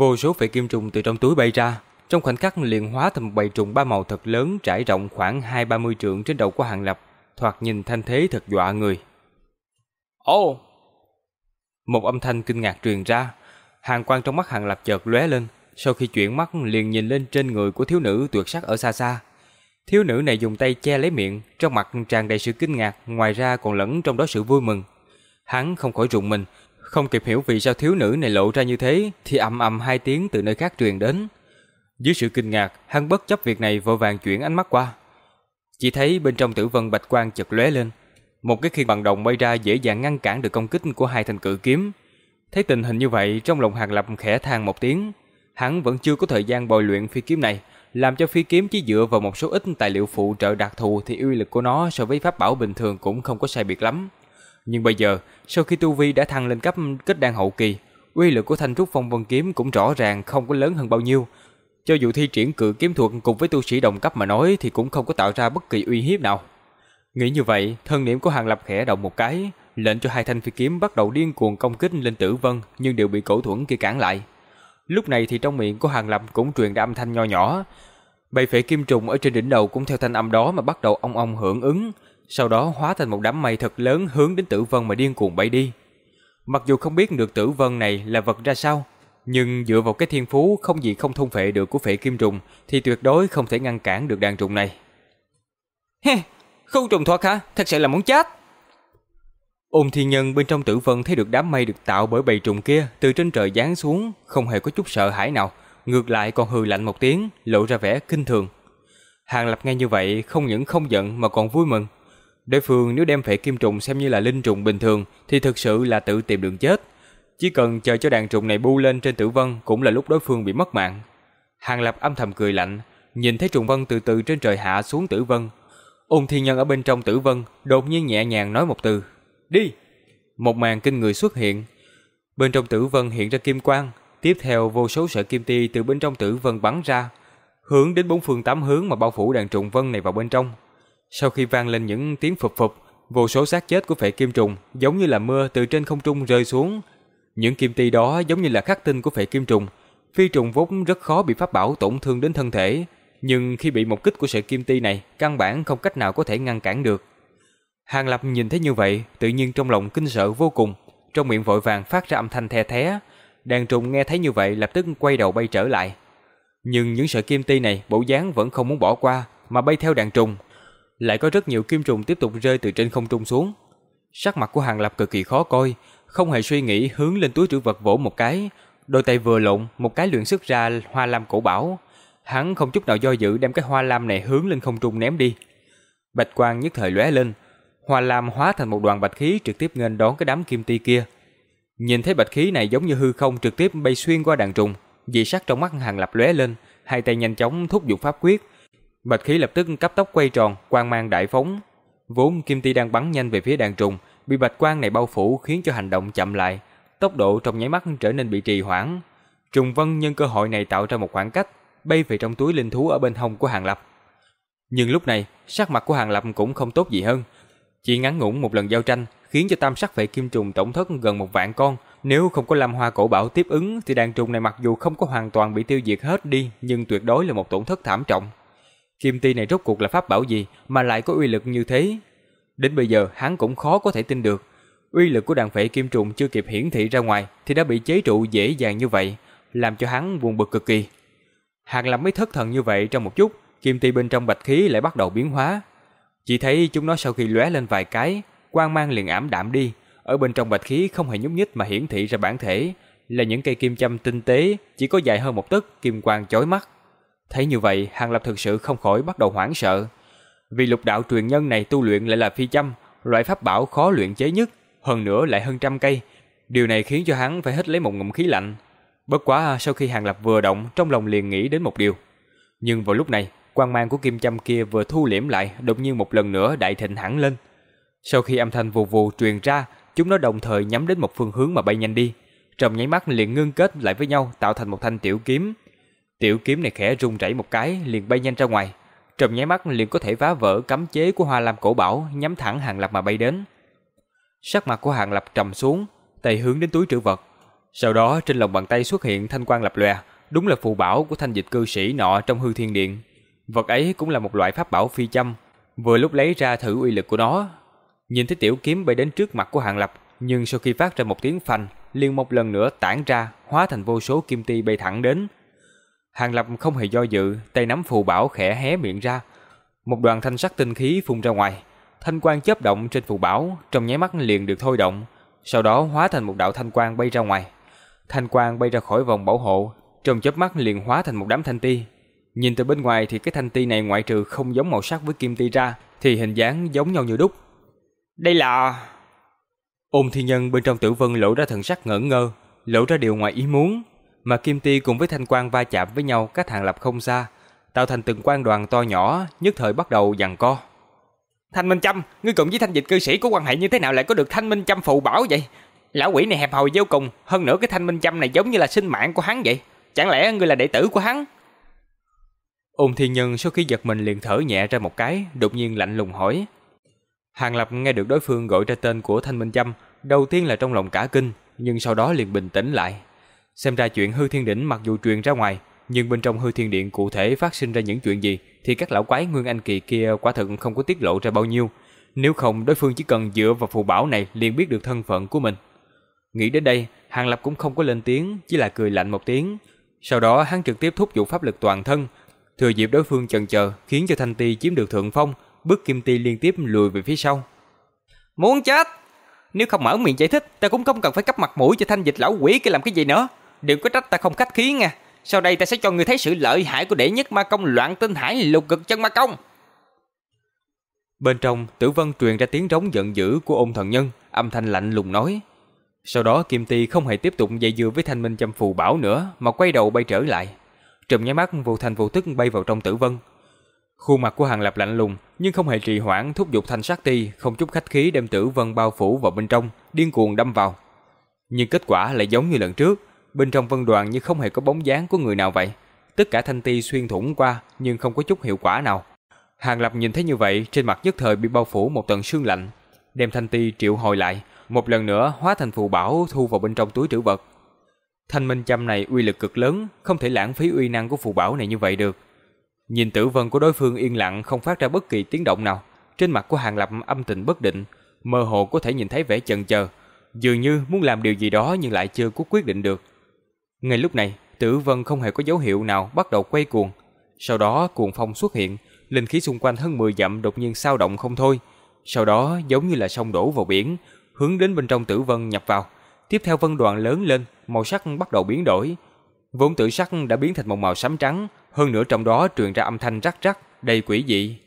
Vô số phệ kim trùng từ trong túi bay ra, trong khoảnh khắc liền hóa thành một bầy trùng ba màu thật lớn trải rộng khoảng hai ba mươi trượng trên đầu của Hàng Lập, thoạt nhìn thanh thế thật dọa người. Ồ! Một âm thanh kinh ngạc truyền ra, hàng quang trong mắt Hàng Lập chợt lóe lên, sau khi chuyển mắt liền nhìn lên trên người của thiếu nữ tuyệt sắc ở xa xa. Thiếu nữ này dùng tay che lấy miệng, trong mặt tràn đầy sự kinh ngạc, ngoài ra còn lẫn trong đó sự vui mừng. Hắn không khỏi rùng mình, không kịp hiểu vì sao thiếu nữ này lộ ra như thế, thì ầm ầm hai tiếng từ nơi khác truyền đến. Dưới sự kinh ngạc, hắn bất chấp việc này vội vàng chuyển ánh mắt qua. Chỉ thấy bên trong tử vân bạch quang chật lóe lên, một cái khiên bằng đồng bay ra dễ dàng ngăn cản được công kích của hai thanh cự kiếm. Thấy tình hình như vậy, trong lòng Hàng Lập khẽ than một tiếng, hắn vẫn chưa có thời gian bồi luyện phi kiếm này, làm cho phi kiếm chỉ dựa vào một số ít tài liệu phụ trợ đặc thù thì uy lực của nó so với pháp bảo bình thường cũng không có sai biệt lắm. Nhưng bây giờ, sau khi tu vi đã thăng lên cấp kết đan hậu kỳ, uy lực của thanh trúc phong vân kiếm cũng rõ ràng không có lớn hơn bao nhiêu. Cho dù thi triển cự kiếm thuật cùng với tu sĩ đồng cấp mà nói thì cũng không có tạo ra bất kỳ uy hiếp nào. Nghĩ như vậy, thân niệm của Hàng Lập khẽ động một cái, lệnh cho hai thanh phi kiếm bắt đầu điên cuồng công kích lên Tử Vân, nhưng đều bị cổ thuẫn kia cản lại. Lúc này thì trong miệng của Hàng Lập cũng truyền ra âm thanh nho nhỏ. Bầy phệ kim trùng ở trên đỉnh đầu cũng theo thanh âm đó mà bắt đầu ong ong hưởng ứng, sau đó hóa thành một đám mây thật lớn hướng đến Tử Vân mà điên cuồng bay đi. Mặc dù không biết được Tử Vân này là vật ra sao, nhưng dựa vào cái thiên phú không gì không thôn phệ được của phệ kim trùng thì tuyệt đối không thể ngăn cản được đàn trùng này. He, không trùng thoát hả? Thật sự là muốn chết. Ôn thiên nhân bên trong tử vân thấy được đám mây được tạo bởi bầy trùng kia từ trên trời giáng xuống, không hề có chút sợ hãi nào, ngược lại còn hừ lạnh một tiếng, lộ ra vẻ kinh thường. Hàng Lập nghe như vậy không những không giận mà còn vui mừng. Đối phương nếu đem phệ kim trùng xem như là linh trùng bình thường thì thực sự là tự tìm đường chết. Chỉ cần chờ cho đàn trùng này bu lên trên tử vân cũng là lúc đối phương bị mất mạng. Hàng Lập âm thầm cười lạnh, nhìn thấy trùng vân từ từ trên trời hạ xuống tử vân. Ôn thiên nhân ở bên trong tử vân đột nhiên nhẹ nhàng nói một từ. Đi! Một màn kinh người xuất hiện. Bên trong tử vân hiện ra kim quang, tiếp theo vô số sợi kim ti từ bên trong tử vân bắn ra, hướng đến bốn phương tám hướng mà bao phủ đàn trùng vân này vào bên trong. Sau khi vang lên những tiếng phụp phụp, vô số xác chết của phệ kim trùng giống như là mưa từ trên không trung rơi xuống. Những kim ti đó giống như là khắc tinh của phệ kim trùng, phi trùng vốn rất khó bị pháp bảo tổn thương đến thân thể, nhưng khi bị một kích của sợi kim ti này, căn bản không cách nào có thể ngăn cản được. Hàng Lập nhìn thấy như vậy, tự nhiên trong lòng kinh sợ vô cùng, trong miệng vội vàng phát ra âm thanh the thé. Đàn trùng nghe thấy như vậy lập tức quay đầu bay trở lại. Nhưng những sợi kim ti này bộ dáng vẫn không muốn bỏ qua, mà bay theo đàn trùng. Lại có rất nhiều kim trùng tiếp tục rơi từ trên không trung xuống. Sắc mặt của Hàng Lập cực kỳ khó coi, không hề suy nghĩ hướng lên túi trữ vật vỗ một cái, đôi tay vừa lộn, một cái luyện sức ra hoa lam cổ bảo. Hắn không chút nào do dự đem cái hoa lam này hướng lên không trung ném đi. Bạch quang nhất thời lóe lên, Hoa lam hóa thành một đoàn bạch khí trực tiếp nghênh đón cái đám kim ti kia. Nhìn thấy bạch khí này giống như hư không trực tiếp bay xuyên qua đàn trùng, dị sắc trong mắt Hàng Lập lóe lên, hai tay nhanh chóng thúc giục pháp quyết. Bạch khí lập tức cấp tốc quay tròn, quang mang đại phóng. Vốn kim ti đang bắn nhanh về phía đàn trùng, bị bạch quang này bao phủ khiến cho hành động chậm lại, tốc độ trong nháy mắt trở nên bị trì hoãn. Trùng Vân nhân cơ hội này tạo ra một khoảng cách, bay về trong túi linh thú ở bên hông của Hàng Lập. Nhưng lúc này, sắc mặt của Hàng Lập cũng không tốt gì hơn, chỉ ngắn ngủn một lần giao tranh khiến cho tam sắc vệ kim trùng tổng thất gần một vạn con. Nếu không có lam hoa cổ bảo tiếp ứng thì đàn trùng này mặc dù không có hoàn toàn bị tiêu diệt hết đi nhưng tuyệt đối là một tổn thất thảm trọng. Kim ti này rốt cuộc là pháp bảo gì mà lại có uy lực như thế? Đến bây giờ hắn cũng khó có thể tin được. Uy lực của đàn phệ kim trùng chưa kịp hiển thị ra ngoài thì đã bị chế trụ dễ dàng như vậy, làm cho hắn buồn bực cực kỳ. Hàng làm mấy thất thần như vậy trong một chút, kim ti bên trong bạch khí lại bắt đầu biến hóa, chỉ thấy chúng nó sau khi lóe lên vài cái, quang mang liền ảm đạm đi, ở bên trong bạch khí không hề nhúc nhích mà hiển thị ra bản thể, là những cây kim châm tinh tế, chỉ có dài hơn một tấc, kim quang chói mắt. Thấy như vậy, Hàng Lập thực sự không khỏi bắt đầu hoảng sợ. Vì lục đạo truyền nhân này tu luyện lại là phi châm, loại pháp bảo khó luyện chế nhất, hơn nữa lại hơn trăm cây. Điều này khiến cho hắn phải hít lấy một ngụm khí lạnh. Bất quá sau khi Hàng Lập vừa động, trong lòng liền nghĩ đến một điều. Nhưng vào lúc này, quang mang của kim châm kia vừa thu liễm lại, đột nhiên một lần nữa đại thịnh hẳn lên. Sau khi âm thanh vù vù truyền ra, chúng nó đồng thời nhắm đến một phương hướng mà bay nhanh đi. Trong nháy mắt liền ngưng kết lại với nhau tạo thành một thanh tiểu kiếm. Tiểu kiếm này khẽ rung rẩy một cái liền bay nhanh ra ngoài. Trong nháy mắt liền có thể phá vỡ cấm chế của Hoa Lam cổ bảo nhắm thẳng Hàng Lập mà bay đến. Sắc mặt của Hàng Lập trầm xuống, tay hướng đến túi trữ vật. Sau đó trên lòng bàn tay xuất hiện thanh quang lập lòe, đúng là phù bảo của thanh dịch cư sĩ nọ trong hư thiên điện. Vật ấy cũng là một loại pháp bảo phi châm, vừa lúc lấy ra thử uy lực của nó. Nhìn thấy tiểu kiếm bay đến trước mặt của Hàng Lập, nhưng sau khi phát ra một tiếng phanh, liền một lần nữa tản ra, hóa thành vô số kim ti bay thẳng đến. Hàng Lập không hề do dự, tay nắm phù bảo khẽ hé miệng ra. Một đoàn thanh sắc tinh khí phun ra ngoài, thanh quang chớp động trên phù bảo, trong nháy mắt liền được thôi động, sau đó hóa thành một đạo thanh quang bay ra ngoài. Thanh quang bay ra khỏi vòng bảo hộ, trong chớp mắt liền hóa thành một đám thanh ti. Nhìn từ bên ngoài thì cái thanh ti này ngoại trừ không giống màu sắc với kim ti ra, thì hình dáng giống nhau như đúc. Đây là... Ôn thiên nhân bên trong tử vân lộ ra thần sắc ngỡ ngơ, lộ ra điều ngoài ý muốn, mà kim ti cùng với thanh quang va chạm với nhau cách hàng lập không xa, tạo thành từng quang đoàn to nhỏ, nhất thời bắt đầu giằng co. Thanh Minh Châm, ngươi cùng với thanh dịch cư sĩ có quan hệ như thế nào lại có được Thanh Minh Châm phụ bảo vậy? Lão quỷ này hẹp hòi vô cùng, hơn nữa cái Thanh Minh Châm này giống như là sinh mạng của hắn vậy. Chẳng lẽ ngươi là đệ tử của hắn? Ôn Thiên Nhân sau khi giật mình liền thở nhẹ ra một cái, đột nhiên lạnh lùng hỏi. Hàng Lập nghe được đối phương gọi ra tên của Thanh Minh Châm, đầu tiên là trong lòng cả kinh, nhưng sau đó liền bình tĩnh lại. Xem ra chuyện hư thiên đỉnh mặc dù truyền ra ngoài, nhưng bên trong hư thiên điện cụ thể phát sinh ra những chuyện gì thì các lão quái Nguyên Anh kỳ kia quả thật không có tiết lộ ra bao nhiêu. Nếu không đối phương chỉ cần dựa vào phù bảo này liền biết được thân phận của mình. Nghĩ đến đây, Hàng Lập cũng không có lên tiếng, chỉ là cười lạnh một tiếng. Sau đó hắn trực tiếp thúc giục pháp lực toàn thân, thừa dịp đối phương chần chờ khiến cho Thanh Ti chiếm được thượng phong, bước Kim Ti liên tiếp lùi về phía sau. Muốn chết! Nếu không mở miệng giải thích, ta cũng không cần phải cấp mặt mũi cho thanh dịch lão quỷ kia làm cái gì nữa. Đừng có trách ta không khách khí nha. Sau đây ta sẽ cho ngươi thấy sự lợi hại của đệ nhất ma công loạn tinh hải lục cực chân ma công. Bên trong, Tử Vân truyền ra tiếng rống giận dữ của ôn thần nhân, âm thanh lạnh lùng nói. Sau đó Kim Ti không hề tiếp tục dây dưa với Thanh Minh châm phù bảo nữa, mà quay đầu bay trở lại. Trùm nháy mắt vô thành vô tức bay vào trong Tử Vân. Khuôn mặt của Hàng Lập lạnh lùng, nhưng không hề trì hoãn thúc giục thanh sát ti, không chút khách khí đem Tử Vân bao phủ vào bên trong, điên cuồng đâm vào. Nhưng kết quả lại giống như lần trước, Bên trong vân đoàn như không hề có bóng dáng của người nào vậy. Tất cả thanh ti xuyên thủng qua nhưng không có chút hiệu quả nào. Hàng Lập nhìn thấy như vậy, trên mặt nhất thời bị bao phủ một tầng sương lạnh, đem thanh ti triệu hồi lại, một lần nữa hóa thành phù bảo thu vào bên trong túi trữ vật. Thanh minh châm này uy lực cực lớn, không thể lãng phí uy năng của phù bảo này như vậy được. Nhìn tử vân của đối phương yên lặng không phát ra bất kỳ tiếng động nào, trên mặt của Hàng Lập âm tình bất định, mơ hồ có thể nhìn thấy vẻ chần chờ, dường như muốn làm điều gì đó nhưng lại chưa có quyết định được. Ngay lúc này, Tử Vân không hề có dấu hiệu nào bắt đầu quay cuồng. Sau đó cuồng phong xuất hiện, linh khí xung quanh hơn 10 dặm đột nhiên sao động không thôi. Sau đó giống như là sông đổ vào biển, hướng đến bên trong Tử Vân nhập vào. Tiếp theo vân đoàn lớn lên, màu sắc bắt đầu biến đổi. Vốn tử sắc đã biến thành một màu xám trắng, hơn nữa trong đó truyền ra âm thanh rắc rắc, đầy quỷ dị.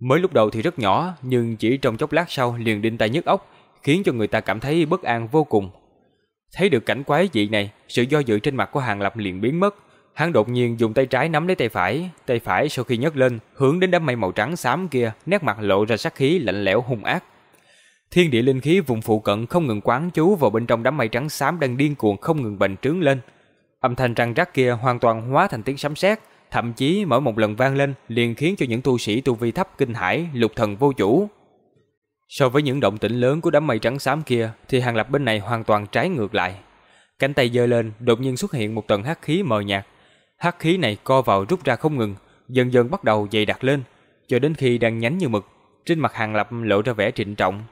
Mới lúc đầu thì rất nhỏ, nhưng chỉ trong chốc lát sau liền đinh tai nhức óc, khiến cho người ta cảm thấy bất an vô cùng. Thấy được cảnh quái dị này, sự do dự trên mặt của Hàng Lập liền biến mất. Hắn đột nhiên dùng tay trái nắm lấy tay phải, tay phải sau khi nhấc lên, hướng đến đám mây màu trắng xám kia, nét mặt lộ ra sát khí lạnh lẽo hung ác. Thiên địa linh khí vùng phụ cận không ngừng quán chú vào bên trong đám mây trắng xám đang điên cuồng không ngừng bành trướng lên. Âm thanh răng rắc kia hoàn toàn hóa thành tiếng sấm sét, thậm chí mỗi một lần vang lên liền khiến cho những tu sĩ tu vi thấp kinh hãi, lục thần vô chủ. So với những động tĩnh lớn của đám mây trắng xám kia thì hàng lập bên này hoàn toàn trái ngược lại. Cánh tay giơ lên, đột nhiên xuất hiện một tầng hắc khí mờ nhạt. Hắc khí này co vào rút ra không ngừng, dần dần bắt đầu dày đặc lên, cho đến khi đang nhánh như mực, trên mặt hàng lập lộ ra vẻ trịnh trọng.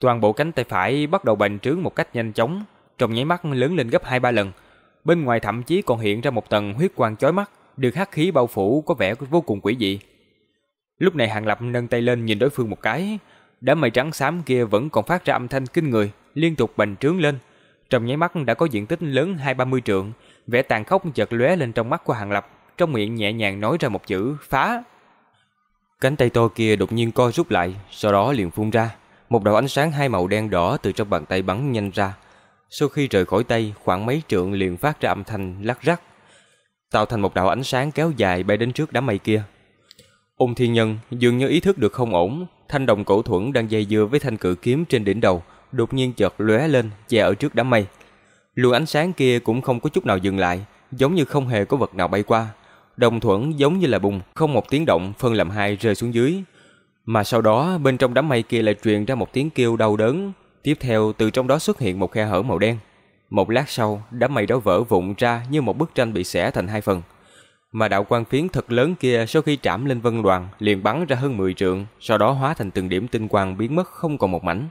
Toàn bộ cánh tay phải bắt đầu bành trướng một cách nhanh chóng, trong nháy mắt lớn lên gấp hai ba lần. Bên ngoài thậm chí còn hiện ra một tầng huyết quang chói mắt, được hắc khí bao phủ có vẻ vô cùng quỷ dị. Lúc này Hàng Lập nâng tay lên nhìn đối phương một cái, đám mây trắng xám kia vẫn còn phát ra âm thanh kinh người, liên tục bành trướng lên. Trong nháy mắt đã có diện tích lớn hai ba mươi trượng, vẻ tàn khốc chợt lóe lên trong mắt của Hàng Lập, trong miệng nhẹ nhàng nói ra một chữ phá. Cánh tay to kia đột nhiên co rút lại, sau đó liền phun ra, một đạo ánh sáng hai màu đen đỏ từ trong bàn tay bắn nhanh ra. Sau khi rời khỏi tay, khoảng mấy trượng liền phát ra âm thanh lắc rắc, tạo thành một đạo ánh sáng kéo dài bay đến trước đám mây kia ung Thiên Nhân dường như ý thức được không ổn, thanh đồng cổ thuẫn đang dây dưa với thanh cự kiếm trên đỉnh đầu, đột nhiên chợt lóe lên, che ở trước đám mây. Luồng ánh sáng kia cũng không có chút nào dừng lại, giống như không hề có vật nào bay qua. Đồng thuẫn giống như là bùng, không một tiếng động phân làm hai rơi xuống dưới. Mà sau đó bên trong đám mây kia lại truyền ra một tiếng kêu đau đớn, tiếp theo từ trong đó xuất hiện một khe hở màu đen. Một lát sau, đám mây đó vỡ vụn ra như một bức tranh bị xẻ thành hai phần. Mà đạo quang phiến thật lớn kia sau khi chạm lên vân đoàn liền bắn ra hơn 10 trượng, sau đó hóa thành từng điểm tinh quang biến mất không còn một mảnh.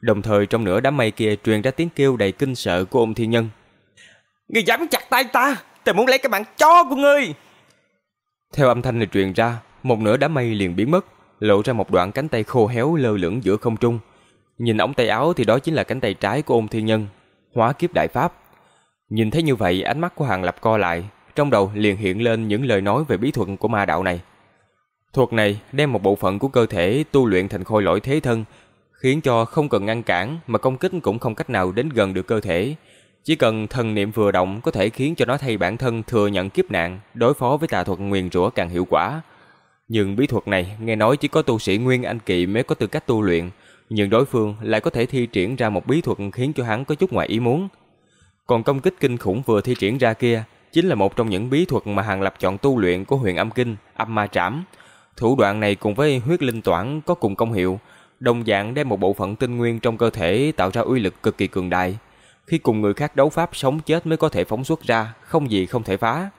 Đồng thời trong nửa đám mây kia truyền ra tiếng kêu đầy kinh sợ của ông thiên nhân. Ngươi dám chặt tay ta, ta muốn lấy cái mạng chó của ngươi. Theo âm thanh này truyền ra, một nửa đám mây liền biến mất, lộ ra một đoạn cánh tay khô héo lơ lửng giữa không trung. Nhìn ống tay áo thì đó chính là cánh tay trái của ôn thiên nhân, hóa kiếp đại pháp. Nhìn thấy như vậy, ánh mắt của Hàng Lập co lại, trong đầu liền hiện lên những lời nói về bí thuật của ma đạo này. Thuật này đem một bộ phận của cơ thể tu luyện thành khôi lỗi thế thân, khiến cho không cần ngăn cản mà công kích cũng không cách nào đến gần được cơ thể. Chỉ cần thần niệm vừa động có thể khiến cho nó thay bản thân thừa nhận kiếp nạn, đối phó với tà thuật nguyền rủa càng hiệu quả. Nhưng bí thuật này nghe nói chỉ có tu sĩ Nguyên Anh kỵ mới có tư cách tu luyện, nhưng đối phương lại có thể thi triển ra một bí thuật khiến cho hắn có chút ngoài ý muốn. Còn công kích kinh khủng vừa thi triển ra kia chính là một trong những bí thuật mà Hàng Lập chọn tu luyện của huyện âm kinh, âm ma trảm. Thủ đoạn này cùng với huyết linh toản có cùng công hiệu, đồng dạng đem một bộ phận tinh nguyên trong cơ thể tạo ra uy lực cực kỳ cường đại. Khi cùng người khác đấu pháp sống chết mới có thể phóng xuất ra, không gì không thể phá.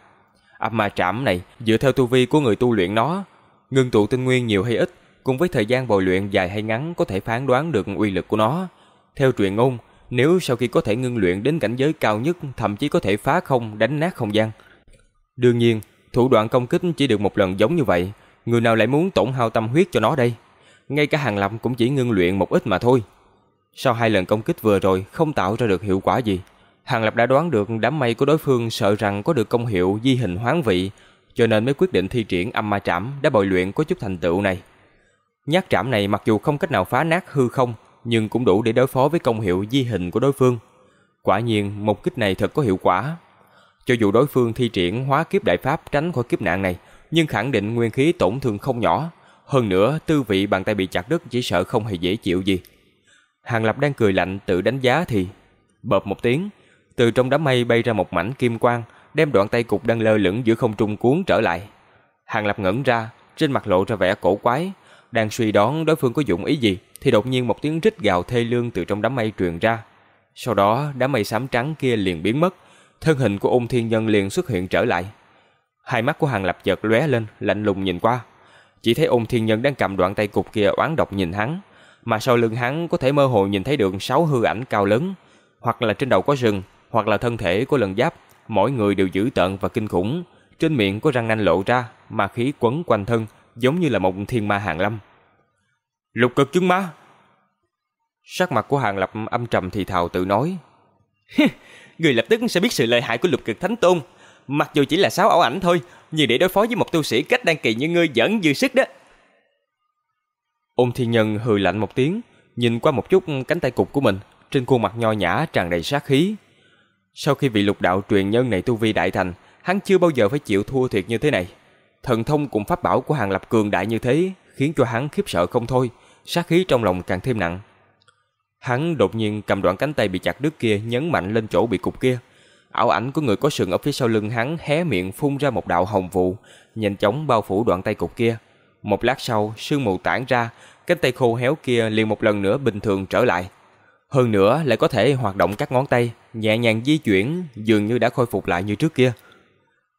Âm ma trảm này dựa theo tu vi của người tu luyện nó, ngưng tụ tinh nguyên nhiều hay ít, cùng với thời gian bồi luyện dài hay ngắn có thể phán đoán được uy lực của nó. Theo truyền ngôn, nếu sau khi có thể ngưng luyện đến cảnh giới cao nhất, thậm chí có thể phá không, đánh nát không gian. Đương nhiên, thủ đoạn công kích chỉ được một lần giống như vậy, người nào lại muốn tổn hao tâm huyết cho nó đây? Ngay cả hàng lập cũng chỉ ngưng luyện một ít mà thôi. Sau hai lần công kích vừa rồi không tạo ra được hiệu quả gì, Hàng Lập đã đoán được đám mây của đối phương sợ rằng có được công hiệu di hình hoán vị, cho nên mới quyết định thi triển âm ma trảm đã bồi luyện có chút thành tựu này. Nhát trảm này mặc dù không cách nào phá nát hư không, nhưng cũng đủ để đối phó với công hiệu di hình của đối phương. Quả nhiên, một kích này thật có hiệu quả. Cho dù đối phương thi triển hóa kiếp đại pháp tránh khỏi kiếp nạn này, nhưng khẳng định nguyên khí tổn thương không nhỏ. Hơn nữa, tư vị bàn tay bị chặt đứt chỉ sợ không hề dễ chịu gì. Hàng Lập đang cười lạnh tự đánh giá thì bợp một tiếng, từ trong đám mây bay ra một mảnh kim quang, đem đoạn tay cục đang lơ lửng giữa không trung cuốn trở lại. Hàng Lập ngẩn ra, trên mặt lộ ra vẻ cổ quái, đang suy đoán đối phương có dụng ý gì, thì đột nhiên một tiếng rít gào thê lương từ trong đám mây truyền ra. Sau đó, đám mây xám trắng kia liền biến mất, thân hình của ôn thiên nhân liền xuất hiện trở lại. Hai mắt của Hàng Lập chợt lóe lên, lạnh lùng nhìn qua. Chỉ thấy ôn thiên nhân đang cầm đoạn tay cục kia oán độc nhìn hắn, mà sau lưng hắn có thể mơ hồ nhìn thấy được sáu hư ảnh cao lớn, hoặc là trên đầu có rừng, hoặc là thân thể của lần giáp, mỗi người đều dữ tợn và kinh khủng, trên miệng có răng nanh lộ ra, mà khí quấn quanh thân, giống như là một thiên ma hàng lâm. Lục cực chứng má. Sắc mặt của Hàng Lập âm trầm thì thào tự nói. Người lập tức sẽ biết sự lợi hại của lục cực thánh tôn. Mặc dù chỉ là sáu ảo ảnh thôi, nhưng để đối phó với một tu sĩ cách đăng kỳ như ngươi vẫn dư sức đó. Ôn thiên nhân hừ lạnh một tiếng, nhìn qua một chút cánh tay cục của mình, trên khuôn mặt nho nhã tràn đầy sát khí. Sau khi vị lục đạo truyền nhân này tu vi đại thành, hắn chưa bao giờ phải chịu thua thiệt như thế này. Thần thông cùng pháp bảo của Hàng Lập cường đại như thế, khiến cho hắn khiếp sợ không thôi, sát khí trong lòng càng thêm nặng. Hắn đột nhiên cầm đoạn cánh tay bị chặt đứt kia nhấn mạnh lên chỗ bị cục kia. Ảo ảnh của người có sừng ở phía sau lưng hắn hé miệng phun ra một đạo hồng vụ, nhanh chóng bao phủ đoạn tay cục kia. Một lát sau, sương mù tản ra, cánh tay khô héo kia liền một lần nữa bình thường trở lại. Hơn nữa lại có thể hoạt động các ngón tay, nhẹ nhàng di chuyển, dường như đã khôi phục lại như trước kia.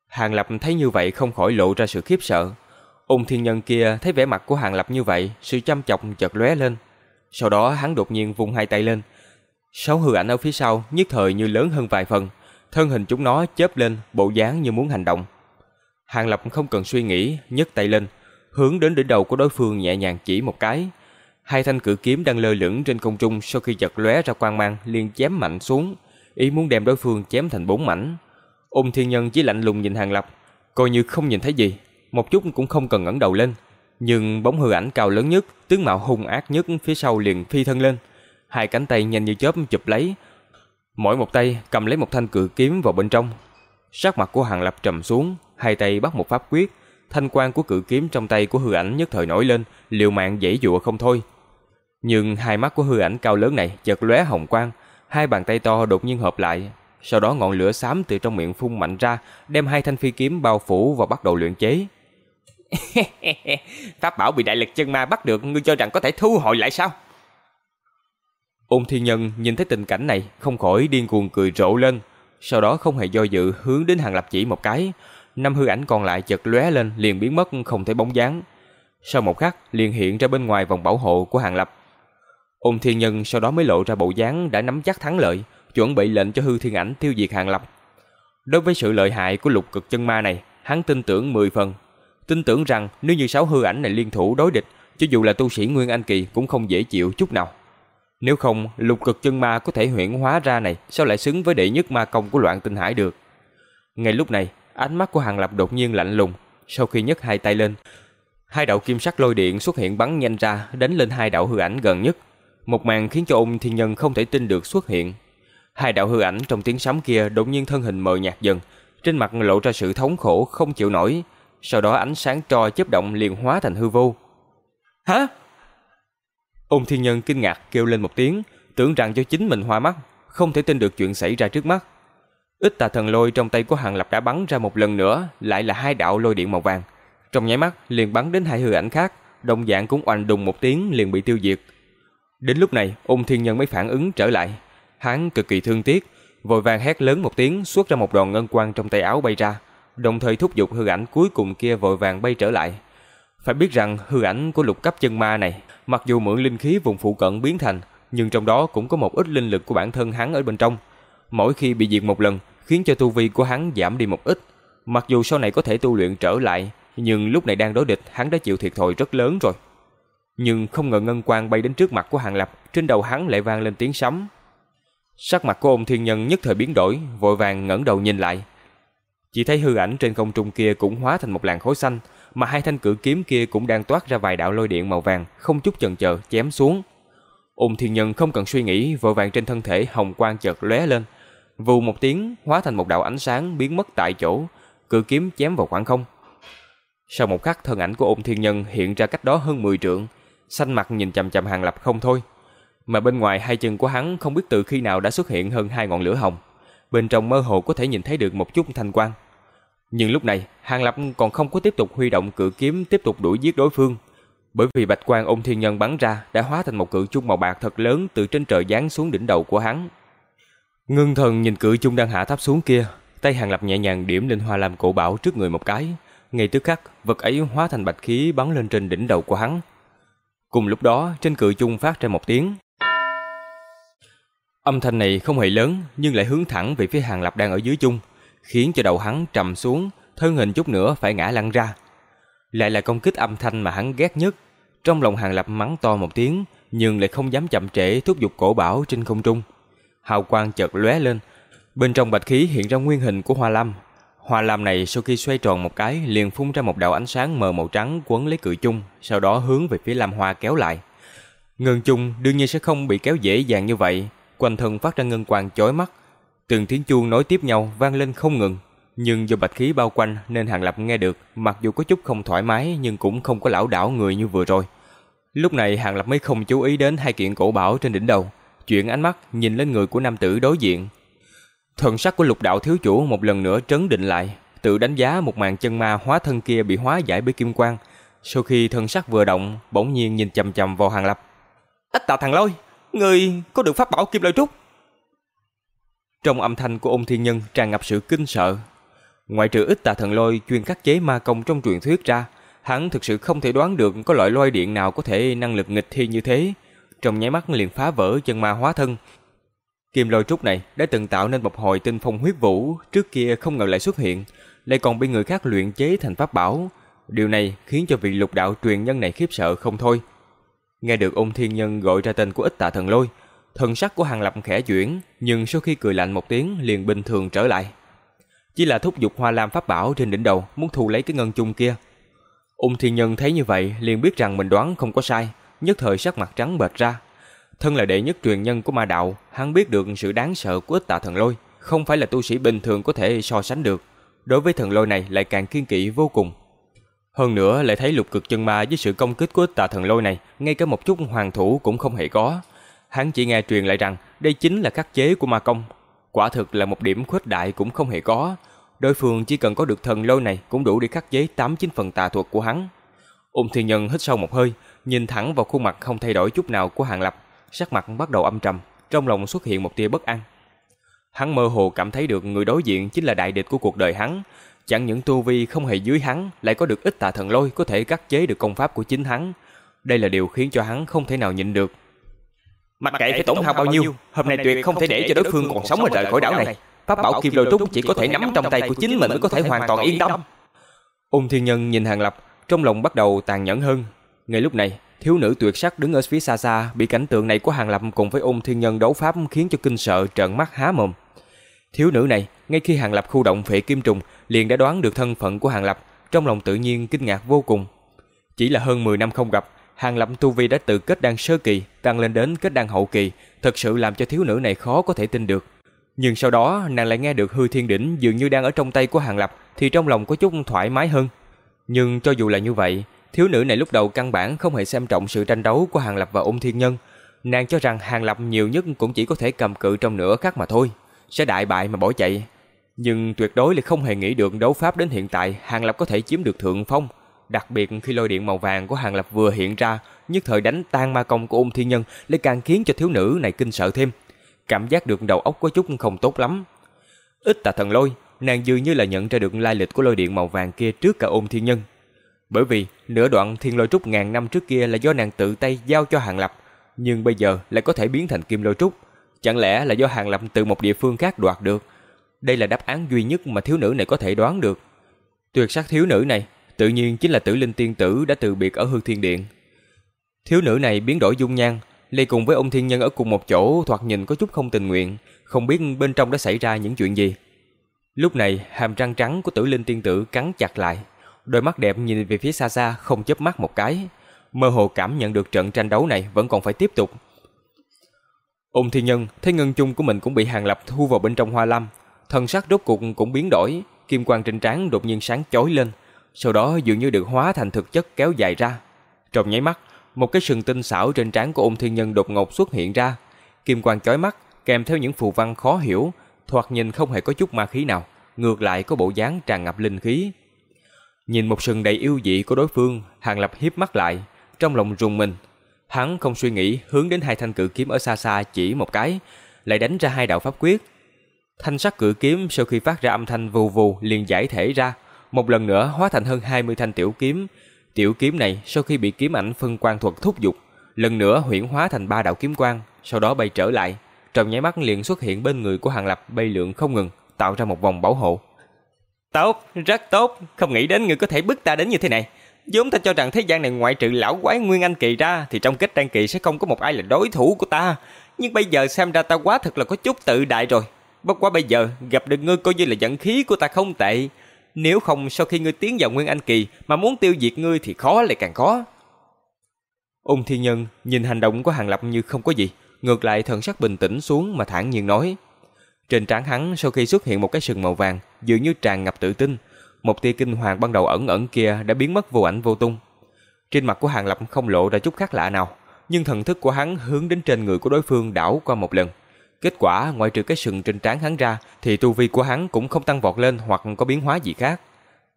Hàng Lập thấy như vậy không khỏi lộ ra sự khiếp sợ. Ung thiên nhân kia thấy vẻ mặt của Hàng Lập như vậy, sự chăm chọc chợt lóe lên. Sau đó hắn đột nhiên vung hai tay lên. Sáu hư ảnh ở phía sau nhất thời như lớn hơn vài phần, thân hình chúng nó chớp lên, bộ dáng như muốn hành động. Hàng Lập không cần suy nghĩ, nhấc tay lên, hướng đến đỉnh đầu của đối phương nhẹ nhàng chỉ một cái. Hai thanh cử kiếm đang lơ lửng trên không trung sau khi chợt lóe ra quang mang liền chém mạnh xuống, ý muốn đem đối phương chém thành bốn mảnh. Ung Thiên Nhân chỉ lạnh lùng nhìn Hàng Lập, coi như không nhìn thấy gì, một chút cũng không cần ngẩng đầu lên. Nhưng bóng hư ảnh cao lớn nhất, tướng mạo hung ác nhất phía sau liền phi thân lên, hai cánh tay nhanh như chớp chụp lấy, mỗi một tay cầm lấy một thanh cự kiếm vào bên trong. Sắc mặt của Hàng Lập trầm xuống, hai tay bắt một pháp quyết, thanh quang của cự kiếm trong tay của hư ảnh nhất thời nổi lên, liều mạng dãy dụa không thôi. Nhưng hai mắt của hư ảnh cao lớn này chợt lóe hồng quang, hai bàn tay to đột nhiên hợp lại, sau đó ngọn lửa xám từ trong miệng phun mạnh ra, đem hai thanh phi kiếm bao phủ và bắt đầu luyện chế. Pháp bảo bị đại lực chân ma bắt được, ngươi cho rằng có thể thu hồi lại sao? Ôn Thiên Nhân nhìn thấy tình cảnh này không khỏi điên cuồng cười rộ lên, sau đó không hề do dự hướng đến Hàng Lập chỉ một cái, năm hư ảnh còn lại chợt lóe lên liền biến mất không thấy bóng dáng. Sau một khắc liền hiện ra bên ngoài vòng bảo hộ của Hàng Lập. Ôn Thiên Nhân sau đó mới lộ ra bộ dáng đã nắm chắc thắng lợi, chuẩn bị lệnh cho hư thiên ảnh tiêu diệt Hàng Lập. Đối với sự lợi hại của lục cực chân ma này, hắn tin tưởng 10 phần. Tin tưởng rằng nếu như sáu hư ảnh này liên thủ đối địch, cho dù là tu sĩ Nguyên Anh Kỳ cũng không dễ chịu chút nào. Nếu không, lục cực chân ma có thể huyễn hóa ra này, sao lại xứng với đệ nhất ma công của loạn tinh hải được? Ngay lúc này, ánh mắt của Hàng Lập đột nhiên lạnh lùng, sau khi nhấc hai tay lên, hai đạo kim sắc lôi điện xuất hiện bắn nhanh ra, đánh lên hai đạo hư ảnh gần nhất. Một màn khiến cho ông thiên nhân không thể tin được xuất hiện. Hai đạo hư ảnh trong tiếng sấm kia đột nhiên thân hình mờ nhạt dần, trên mặt lộ ra sự thống khổ không chịu nổi, sau đó ánh sáng tro chớp động liền hóa thành hư vô. Hả? Ôn thiên nhân kinh ngạc kêu lên một tiếng, tưởng rằng cho chính mình hoa mắt, không thể tin được chuyện xảy ra trước mắt. Ít tà thần lôi trong tay của Hàng Lập đã bắn ra một lần nữa, lại là hai đạo lôi điện màu vàng. Trong nháy mắt liền bắn đến hai hư ảnh khác, đồng dạng cũng oanh đùng một tiếng liền bị tiêu diệt. Đến lúc này, Ôn Thiên Nhân mới phản ứng trở lại. Hắn cực kỳ thương tiếc, vội vàng hét lớn một tiếng, xuất ra một đòn ngân quang trong tay áo bay ra, đồng thời thúc giục hư ảnh cuối cùng kia vội vàng bay trở lại. Phải biết rằng hư ảnh của lục cấp chân ma này, mặc dù mượn linh khí vùng phụ cận biến thành, nhưng trong đó cũng có một ít linh lực của bản thân hắn ở bên trong. Mỗi khi bị diệt một lần, khiến cho tu vi của hắn giảm đi một ít. Mặc dù sau này có thể tu luyện trở lại, nhưng lúc này đang đối địch, hắn đã chịu thiệt thòi rất lớn rồi. Nhưng không ngờ ngân quang bay đến trước mặt của Hàng Lập, trên đầu hắn lại vang lên tiếng sấm. Sắc mặt của ông thiên nhân nhất thời biến đổi, vội vàng ngẩng đầu nhìn lại. Chỉ thấy hư ảnh trên không trung kia cũng hóa thành một làn khói xanh, mà hai thanh cử kiếm kia cũng đang toát ra vài đạo lôi điện màu vàng, không chút chần chờ chém xuống. Ôn thiên nhân không cần suy nghĩ, vội vàng trên thân thể hồng quang chợt lóe lên, vù một tiếng hóa thành một đạo ánh sáng biến mất tại chỗ, cử kiếm chém vào khoảng không. Sau một khắc thân ảnh của ôn thiên nhân hiện ra cách đó hơn 10 trượng, xanh mặt nhìn chằm chằm hàng lập không thôi. Mà bên ngoài hai chân của hắn không biết từ khi nào đã xuất hiện hơn hai ngọn lửa hồng. Bên trong mơ hồ có thể nhìn thấy được một chút thanh quang. Nhưng lúc này, Hàng Lập còn không có tiếp tục huy động cự kiếm tiếp tục đuổi giết đối phương. Bởi vì bạch quang ôn thiên nhân bắn ra đã hóa thành một cự chung màu bạc thật lớn từ trên trời giáng xuống đỉnh đầu của hắn. Ngưng thần nhìn cự chung đang hạ thấp xuống kia, tay Hàng Lập nhẹ nhàng điểm lên hoa làm cổ bảo trước người một cái. Ngay tức khắc, vật ấy hóa thành bạch khí bắn lên trên đỉnh đầu của hắn. Cùng lúc đó, trên cự chung phát ra một tiếng. Âm thanh này không hề lớn, nhưng lại hướng thẳng về phía Hàng Lập đang ở dưới chung, khiến cho đầu hắn trầm xuống, thân hình chút nữa phải ngã lăn ra. Lại là công kích âm thanh mà hắn ghét nhất. Trong lòng Hàng Lập mắng to một tiếng, nhưng lại không dám chậm trễ thúc giục cổ bảo trên không trung. Hào quang chợt lóe lên, bên trong bạch khí hiện ra nguyên hình của Hoa Lam. Hoa Lam này sau khi xoay tròn một cái liền phun ra một đạo ánh sáng mờ màu trắng quấn lấy cự chung, sau đó hướng về phía Lam Hoa kéo lại. Ngân chung đương nhiên sẽ không bị kéo dễ dàng như vậy, quanh thân phát ra ngân quang chói mắt, từng tiếng chuông nối tiếp nhau vang lên không ngừng. Nhưng do bạch khí bao quanh nên Hàng Lập nghe được, mặc dù có chút không thoải mái nhưng cũng không có lão đảo người như vừa rồi. Lúc này Hàng Lập mới không chú ý đến hai kiện cổ bảo trên đỉnh đầu, chuyển ánh mắt nhìn lên người của nam tử đối diện. Thần sắc của lục đạo thiếu chủ một lần nữa trấn định lại, tự đánh giá một màn chân ma hóa thân kia bị hóa giải bởi kim quang. Sau khi thần sắc vừa động, bỗng nhiên nhìn chầm chầm vào Hàng Lập. Ách tạo thằng lôi, người có được pháp bảo kim lôi trúc. Trong âm thanh của ôn thiên nhân tràn ngập sự kinh sợ. Ngoại trừ ít tà thần lôi chuyên khắc chế ma công trong truyền thuyết ra, hắn thực sự không thể đoán được có loại lôi điện nào có thể năng lực nghịch thiên như thế. Trong nháy mắt liền phá vỡ chân ma hóa thân. Kim lôi trúc này đã từng tạo nên một hồi tinh phong huyết vũ, trước kia không ngờ lại xuất hiện, lại còn bị người khác luyện chế thành pháp bảo. Điều này khiến cho vị lục đạo truyền nhân này khiếp sợ không thôi. Nghe được ôn thiên nhân gọi ra tên của ít tà thần lôi, thần sắc của hàng lập khẽ chuyển, nhưng sau khi cười lạnh một tiếng liền bình thường trở lại. Chỉ là thúc giục hoa lam pháp bảo trên đỉnh đầu muốn thu lấy cái ngân chung kia. Ung thiên nhân thấy như vậy liền biết rằng mình đoán không có sai, nhất thời sắc mặt trắng bệch ra. Thân là đệ nhất truyền nhân của ma đạo, hắn biết được sự đáng sợ của ít tạ thần lôi, không phải là tu sĩ bình thường có thể so sánh được. Đối với thần lôi này lại càng kiên kỵ vô cùng. Hơn nữa lại thấy lục cực chân ma với sự công kích của ít tạ thần lôi này, ngay cả một chút hoàng thủ cũng không hề có. Hắn chỉ nghe truyền lại rằng đây chính là khắc chế của ma công. Quả thực là một điểm khuếch đại cũng không hề có. Đối phương chỉ cần có được thần lôi này cũng đủ để khắc chế 89 phần tà thuật của hắn. Ung Thiên Nhân hít sâu một hơi, nhìn thẳng vào khuôn mặt không thay đổi chút nào của Hàng Lập, sắc mặt bắt đầu âm trầm, trong lòng xuất hiện một tia bất an. Hắn mơ hồ cảm thấy được người đối diện chính là đại địch của cuộc đời hắn, chẳng những tu vi không hề dưới hắn, lại có được ít tà thần lôi có thể cắt chế được công pháp của chính hắn. Đây là điều khiến cho hắn không thể nào nhịn được. Mặc kệ phải tổn hao bao nhiêu, hôm nay tuyệt không thể để cho đối phương còn sống ở rời khỏi đảo này. Pháp bảo kim lôi trúc chỉ có thể nắm trong tay của chính mình mới có thể hoàn toàn yên tâm. Ung Thiên Nhân nhìn Hàng Lập, trong lòng bắt đầu tàn nhẫn hơn. Ngay lúc này, thiếu nữ tuyệt sắc đứng ở phía xa xa, bị cảnh tượng này của Hàng Lập cùng với Ung Thiên Nhân đấu pháp khiến cho kinh sợ trợn mắt há mồm. Thiếu nữ này, ngay khi Hàng Lập khu động phệ kim trùng, liền đã đoán được thân phận của Hàng Lập, trong lòng tự nhiên kinh ngạc vô cùng. Chỉ là hơn 10 năm không gặp, Hàng lâm tu vi đã từ kết đan sơ kỳ tăng lên đến kết đan hậu kỳ, thật sự làm cho thiếu nữ này khó có thể tin được. Nhưng sau đó, nàng lại nghe được hư thiên đỉnh dường như đang ở trong tay của Hàng Lập, thì trong lòng có chút thoải mái hơn. Nhưng cho dù là như vậy, thiếu nữ này lúc đầu căn bản không hề xem trọng sự tranh đấu của Hàng Lập và Ôn Thiên Nhân. Nàng cho rằng Hàng Lập nhiều nhất cũng chỉ có thể cầm cự trong nửa khắc mà thôi, sẽ đại bại mà bỏ chạy. Nhưng tuyệt đối là không hề nghĩ được đấu pháp đến hiện tại Hàng Lập có thể chiếm được thượng phong. Đặc biệt khi lôi điện màu vàng của Hàng Lập vừa hiện ra, nhất thời đánh tan ma công của Ung Thiên Nhân lại càng khiến cho thiếu nữ này kinh sợ thêm. Cảm giác được đầu óc có chút không tốt lắm. Ít tà thần lôi, nàng dường như là nhận ra được lai lịch của lôi điện màu vàng kia trước cả Ung Thiên Nhân. Bởi vì nửa đoạn thiên lôi trúc ngàn năm trước kia là do nàng tự tay giao cho Hàng Lập, nhưng bây giờ lại có thể biến thành kim lôi trúc. Chẳng lẽ là do Hàng Lập từ một địa phương khác đoạt được? Đây là đáp án duy nhất mà thiếu nữ này có thể đoán được. Tuyệt sắc thiếu nữ này tự nhiên chính là tử linh tiên tử đã từ biệt ở hư thiên điện. Thiếu nữ này biến đổi dung nhan, lây cùng với ông thiên nhân ở cùng một chỗ thoạt nhìn có chút không tình nguyện, không biết bên trong đã xảy ra những chuyện gì. Lúc này, hàm răng trắng của tử linh tiên tử cắn chặt lại, đôi mắt đẹp nhìn về phía xa xa không chớp mắt một cái, mơ hồ cảm nhận được trận tranh đấu này vẫn còn phải tiếp tục. ông Thiên Nhân thấy ngân chung của mình cũng bị Hàng Lập thu vào bên trong hoa lâm, thần sắc rốt cuộc cũng biến đổi, kim quang trên trán đột nhiên sáng chói lên, sau đó dường như được hóa thành thực chất kéo dài ra. Trong nháy mắt, một cái sừng tinh xảo trên trán của Ôn Thiên Nhân đột ngột xuất hiện ra, kim quang chói mắt kèm theo những phù văn khó hiểu, thoạt nhìn không hề có chút ma khí nào, ngược lại có bộ dáng tràn ngập linh khí. Nhìn một sừng đầy yêu dị của đối phương, Hàng Lập hiếp mắt lại, trong lòng rùng mình. Hắn không suy nghĩ hướng đến hai thanh cự kiếm ở xa xa chỉ một cái, lại đánh ra hai đạo pháp quyết. Thanh sắc cự kiếm sau khi phát ra âm thanh vù vù liền giải thể ra, một lần nữa hóa thành hơn 20 thanh tiểu kiếm. Tiểu kiếm này sau khi bị kiếm ảnh phân quang thuật thúc giục, lần nữa huyễn hóa thành ba đạo kiếm quang, sau đó bay trở lại, trong nháy mắt liền xuất hiện bên người của Hàng Lập bay lượn không ngừng, tạo ra một vòng bảo hộ. Tốt, rất tốt, không nghĩ đến người có thể bức ta đến như thế này. vốn ta cho rằng thế gian này ngoại trừ lão quái Nguyên Anh Kỳ ra thì trong kết đăng kỳ sẽ không có một ai là đối thủ của ta. Nhưng bây giờ xem ra ta quá thật là có chút tự đại rồi. Bất quá bây giờ gặp được ngươi coi như là dẫn khí của ta không tệ. Nếu không sau khi ngươi tiến vào Nguyên Anh Kỳ mà muốn tiêu diệt ngươi thì khó lại càng khó. Ung Thiên Nhân nhìn hành động của Hàng Lập như không có gì, ngược lại thần sắc bình tĩnh xuống mà thản nhiên nói. Trên trán hắn sau khi xuất hiện một cái sừng màu vàng, dường như tràn ngập tự tin, một tia kinh hoàng ban đầu ẩn ẩn kia đã biến mất vô ảnh vô tung. Trên mặt của Hàng Lập không lộ ra chút khác lạ nào, nhưng thần thức của hắn hướng đến trên người của đối phương đảo qua một lần. Kết quả, ngoại trừ cái sừng trên trán hắn ra, thì tu vi của hắn cũng không tăng vọt lên hoặc có biến hóa gì khác.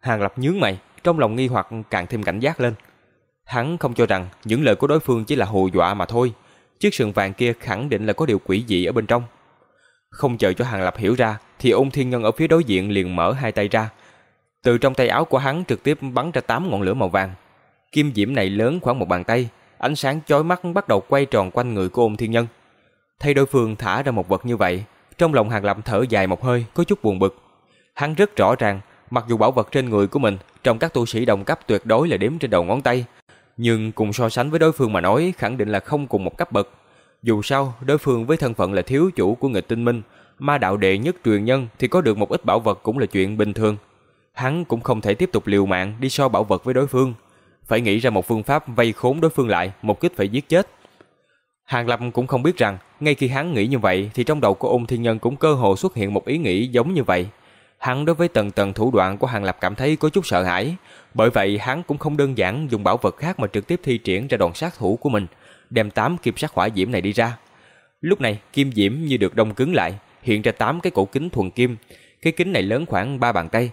Hàng Lập nhướng mày, trong lòng nghi hoặc càng thêm cảnh giác lên. Hắn không cho rằng những lời của đối phương chỉ là hù dọa mà thôi. Chiếc sừng vàng kia khẳng định là có điều quỷ dị ở bên trong. Không chờ cho Hàng Lập hiểu ra, thì ôn thiên nhân ở phía đối diện liền mở hai tay ra. Từ trong tay áo của hắn trực tiếp bắn ra tám ngọn lửa màu vàng. Kim diễm này lớn khoảng một bàn tay, ánh sáng chói mắt bắt đầu quay tròn quanh người của ôn thiên nhân. Thấy đối phương thả ra một vật như vậy, trong lòng Hàng Lập thở dài một hơi, có chút buồn bực. Hắn rất rõ ràng, mặc dù bảo vật trên người của mình trong các tu sĩ đồng cấp tuyệt đối là đếm trên đầu ngón tay, nhưng cùng so sánh với đối phương mà nói khẳng định là không cùng một cấp bậc. Dù sao, đối phương với thân phận là thiếu chủ của nghịch tinh minh, ma đạo đệ nhất truyền nhân thì có được một ít bảo vật cũng là chuyện bình thường. Hắn cũng không thể tiếp tục liều mạng đi so bảo vật với đối phương. Phải nghĩ ra một phương pháp vây khốn đối phương lại, một kích phải giết chết. Hàng Lập cũng không biết rằng, ngay khi hắn nghĩ như vậy thì trong đầu của ôn thiên nhân cũng cơ hồ xuất hiện một ý nghĩ giống như vậy. Hắn đối với tầng tầng thủ đoạn của Hàng Lập cảm thấy có chút sợ hãi, bởi vậy hắn cũng không đơn giản dùng bảo vật khác mà trực tiếp thi triển ra đòn sát thủ của mình, đem tám kim sát hỏa diễm này đi ra. Lúc này, kim diễm như được đông cứng lại, hiện ra tám cái cổ kính thuần kim. Cái kính này lớn khoảng ba bàn tay,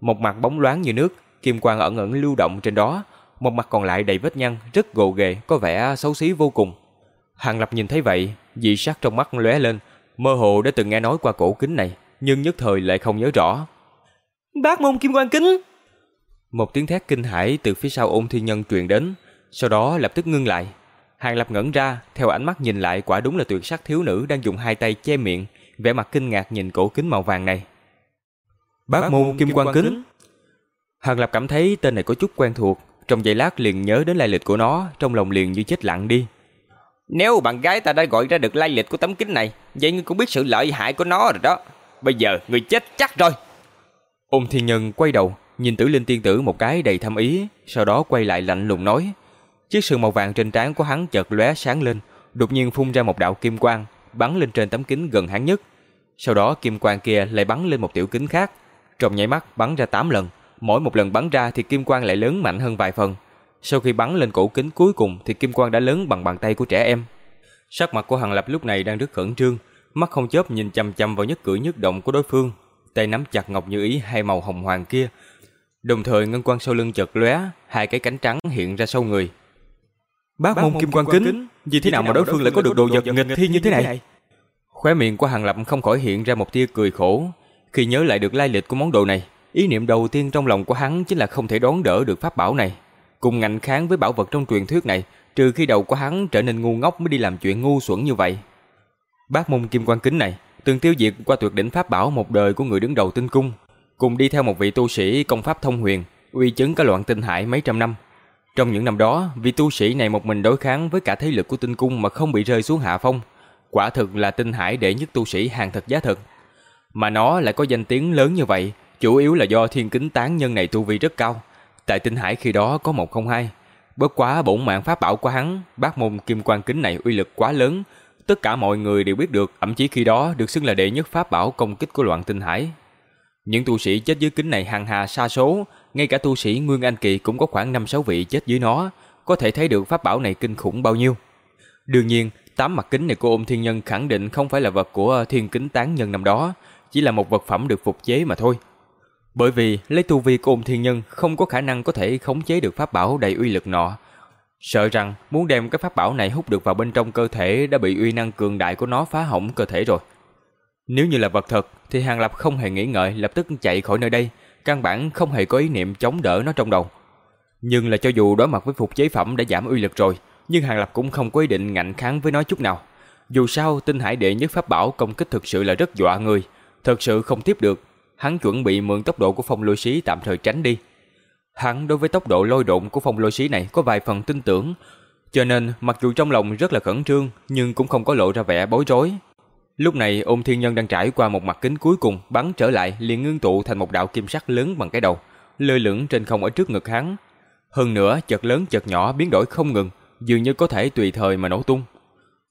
một mặt bóng loáng như nước, kim quang ẩn ẩn lưu động trên đó, một mặt còn lại đầy vết nhăn, rất gồ ghề, có vẻ xấu xí vô cùng. Hàng Lập nhìn thấy vậy, dị sắc trong mắt lóe lên, mơ hồ đã từng nghe nói qua cổ kính này, nhưng nhất thời lại không nhớ rõ. Bác môn kim quan kính! Một tiếng thét kinh hãi từ phía sau ôn thi nhân truyền đến, sau đó lập tức ngưng lại. Hàng Lập ngẩn ra, theo ánh mắt nhìn lại quả đúng là tuyệt sắc thiếu nữ đang dùng hai tay che miệng, vẻ mặt kinh ngạc nhìn cổ kính màu vàng này. Bác môn kim quan kính! Hàng Lập cảm thấy tên này có chút quen thuộc, trong giây lát liền nhớ đến lai lịch của nó, trong lòng liền như chết lặng đi. Nếu bạn gái ta đã gọi ra được lai lịch của tấm kính này, vậy ngươi cũng biết sự lợi hại của nó rồi đó. Bây giờ ngươi chết chắc rồi. Ôn thiên nhân quay đầu, nhìn tử linh tiên tử một cái đầy thâm ý, sau đó quay lại lạnh lùng nói. Chiếc sừng màu vàng trên trán của hắn chợt lóe sáng lên, đột nhiên phun ra một đạo kim quang, bắn lên trên tấm kính gần hắn nhất. Sau đó kim quang kia lại bắn lên một tiểu kính khác, trong nháy mắt bắn ra 8 lần, mỗi một lần bắn ra thì kim quang lại lớn mạnh hơn vài phần. Sau khi bắn lên cổ kính cuối cùng thì kim quang đã lớn bằng bàn tay của trẻ em. Sắc mặt của Hằng Lập lúc này đang rất khẩn trương, mắt không chớp nhìn chăm chăm vào nhất cử nhất động của đối phương, tay nắm chặt ngọc như ý hai màu hồng hoàng kia. Đồng thời ngân quang sau lưng chợt lóe, hai cái cánh trắng hiện ra sau người. Bác môn kim quang kính, vì thế nào mà đối phương lại có được đồ vật nghịch thiên như thế này? Khóe miệng của Hằng Lập không khỏi hiện ra một tia cười khổ, khi nhớ lại được lai lịch của món đồ này, ý niệm đầu tiên trong lòng của hắn chính là không thể đón đỡ được pháp bảo này, cùng ngạnh kháng với bảo vật trong truyền thuyết này, trừ khi đầu của hắn trở nên ngu ngốc mới đi làm chuyện ngu xuẩn như vậy. Bác môn kim quan kính này từng tiêu diệt qua tuyệt đỉnh pháp bảo một đời của người đứng đầu tinh cung, cùng đi theo một vị tu sĩ công pháp thông huyền, uy chấn cả loạn tinh hải mấy trăm năm. Trong những năm đó, vị tu sĩ này một mình đối kháng với cả thế lực của tinh cung mà không bị rơi xuống hạ phong. Quả thực là tinh hải đệ nhất tu sĩ hàng thật giá thật. Mà nó lại có danh tiếng lớn như vậy, chủ yếu là do thiên kính tán nhân này tu vi rất cao. Tại tinh hải khi đó có một không hai. Bất quá bổn mạng pháp bảo của hắn, bác môn kim quan kính này uy lực quá lớn, tất cả mọi người đều biết được, thậm chí khi đó được xưng là đệ nhất pháp bảo công kích của loạn tinh hải. Những tu sĩ chết dưới kính này hàng hà sa số, ngay cả tu sĩ Nguyên Anh Kỳ cũng có khoảng 5-6 vị chết dưới nó, có thể thấy được pháp bảo này kinh khủng bao nhiêu. Đương nhiên, tám mặt kính này của ôn thiên nhân khẳng định không phải là vật của thiên kính tán nhân năm đó, chỉ là một vật phẩm được phục chế mà thôi. Bởi vì lấy tu vi của ôn thiên nhân không có khả năng có thể khống chế được pháp bảo đầy uy lực nọ. Sợ rằng muốn đem cái pháp bảo này hút được vào bên trong cơ thể đã bị uy năng cường đại của nó phá hỏng cơ thể rồi. Nếu như là vật thật thì Hàng Lập không hề nghĩ ngợi lập tức chạy khỏi nơi đây, căn bản không hề có ý niệm chống đỡ nó trong đầu. Nhưng là cho dù đối mặt với phục chế phẩm đã giảm uy lực rồi, nhưng Hàng Lập cũng không có ý định ngạnh kháng với nó chút nào. Dù sao, tinh hải đệ nhất pháp bảo công kích thực sự là rất dọa người, thật sự không tiếp được, hắn chuẩn bị mượn tốc độ của phong lôi xí tạm thời tránh đi. Hắn đối với tốc độ lôi độn của phong lôi xí này có vài phần tin tưởng, cho nên mặc dù trong lòng rất là khẩn trương nhưng cũng không có lộ ra vẻ bối rối. Lúc này ôn thiên nhân đang trải qua một mặt kính cuối cùng bắn trở lại liền ngưng tụ thành một đạo kim sắc lớn bằng cái đầu, lơ lửng trên không ở trước ngực hắn. Hơn nữa chợt lớn chợt nhỏ biến đổi không ngừng, dường như có thể tùy thời mà nổ tung.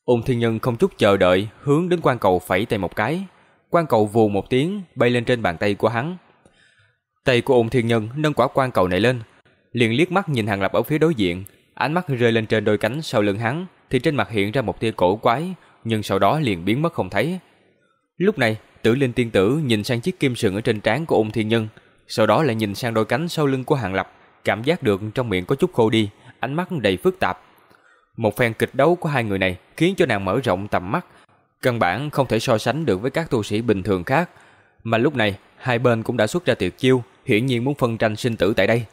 Ôn thiên nhân không chút chờ đợi hướng đến quan cầu phẩy tay một cái, quan cầu vù một tiếng bay lên trên bàn tay của hắn. Tay của ôn thiên nhân nâng quả quan cầu này lên, liền liếc mắt nhìn hàng lập ở phía đối diện, ánh mắt rơi lên trên đôi cánh sau lưng hắn, thì trên mặt hiện ra một tia cổ quái, nhưng sau đó liền biến mất không thấy. Lúc này, Tử Linh tiên tử nhìn sang chiếc kim sừng ở trên trán của ôn thiên nhân, sau đó lại nhìn sang đôi cánh sau lưng của hàng lập, cảm giác được trong miệng có chút khô đi, ánh mắt đầy phức tạp. Một phen kịch đấu của hai người này khiến cho nàng mở rộng tầm mắt, Căn bản không thể so sánh được với các tu sĩ bình thường khác, mà lúc này hai bên cũng đã xuất ra tuyệt chiêu, hiển nhiên muốn phân tranh sinh tử tại đây.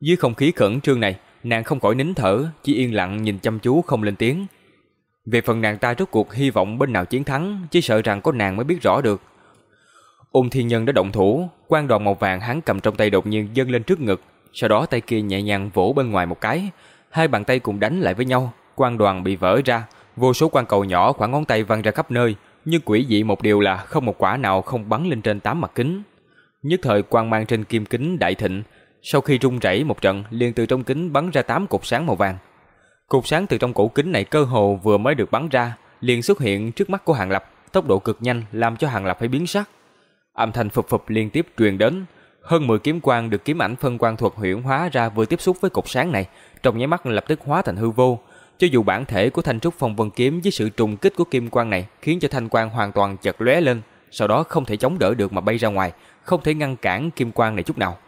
Dưới không khí khẩn trương này, nàng không khỏi nín thở, chỉ yên lặng nhìn chăm chú không lên tiếng. Về phần nàng ta rốt cuộc hy vọng bên nào chiến thắng, chỉ sợ rằng có nàng mới biết rõ được. ung thiên nhân đã động thủ, quan đoàn màu vàng hắn cầm trong tay đột nhiên dâng lên trước ngực, sau đó tay kia nhẹ nhàng vỗ bên ngoài một cái, hai bàn tay cùng đánh lại với nhau, quan đoàn bị vỡ ra, Vô số quan cầu nhỏ khoảng ngón tay văng ra khắp nơi, nhưng quỷ dị một điều là không một quả nào không bắn lên trên tám mặt kính. Nhất thời quang mang trên kim kính đại thịnh, sau khi rung rẩy một trận, liền từ trong kính bắn ra tám cột sáng màu vàng. Cột sáng từ trong cổ kính này cơ hồ vừa mới được bắn ra, liền xuất hiện trước mắt của Hàng Lập, tốc độ cực nhanh làm cho Hàng Lập phải biến sắc. Âm thanh phập phập liên tiếp truyền đến, hơn 10 kiếm quang được kiếm ảnh phân quang thuật huyễn hóa ra vừa tiếp xúc với cột sáng này, trong nháy mắt lập tức hóa thành hư vô, cho dù bản thể của thanh trúc phong vân kiếm với sự trùng kích của kim quang này khiến cho thanh quang hoàn toàn chật lóe lên, sau đó không thể chống đỡ được mà bay ra ngoài, không thể ngăn cản kim quang này chút nào.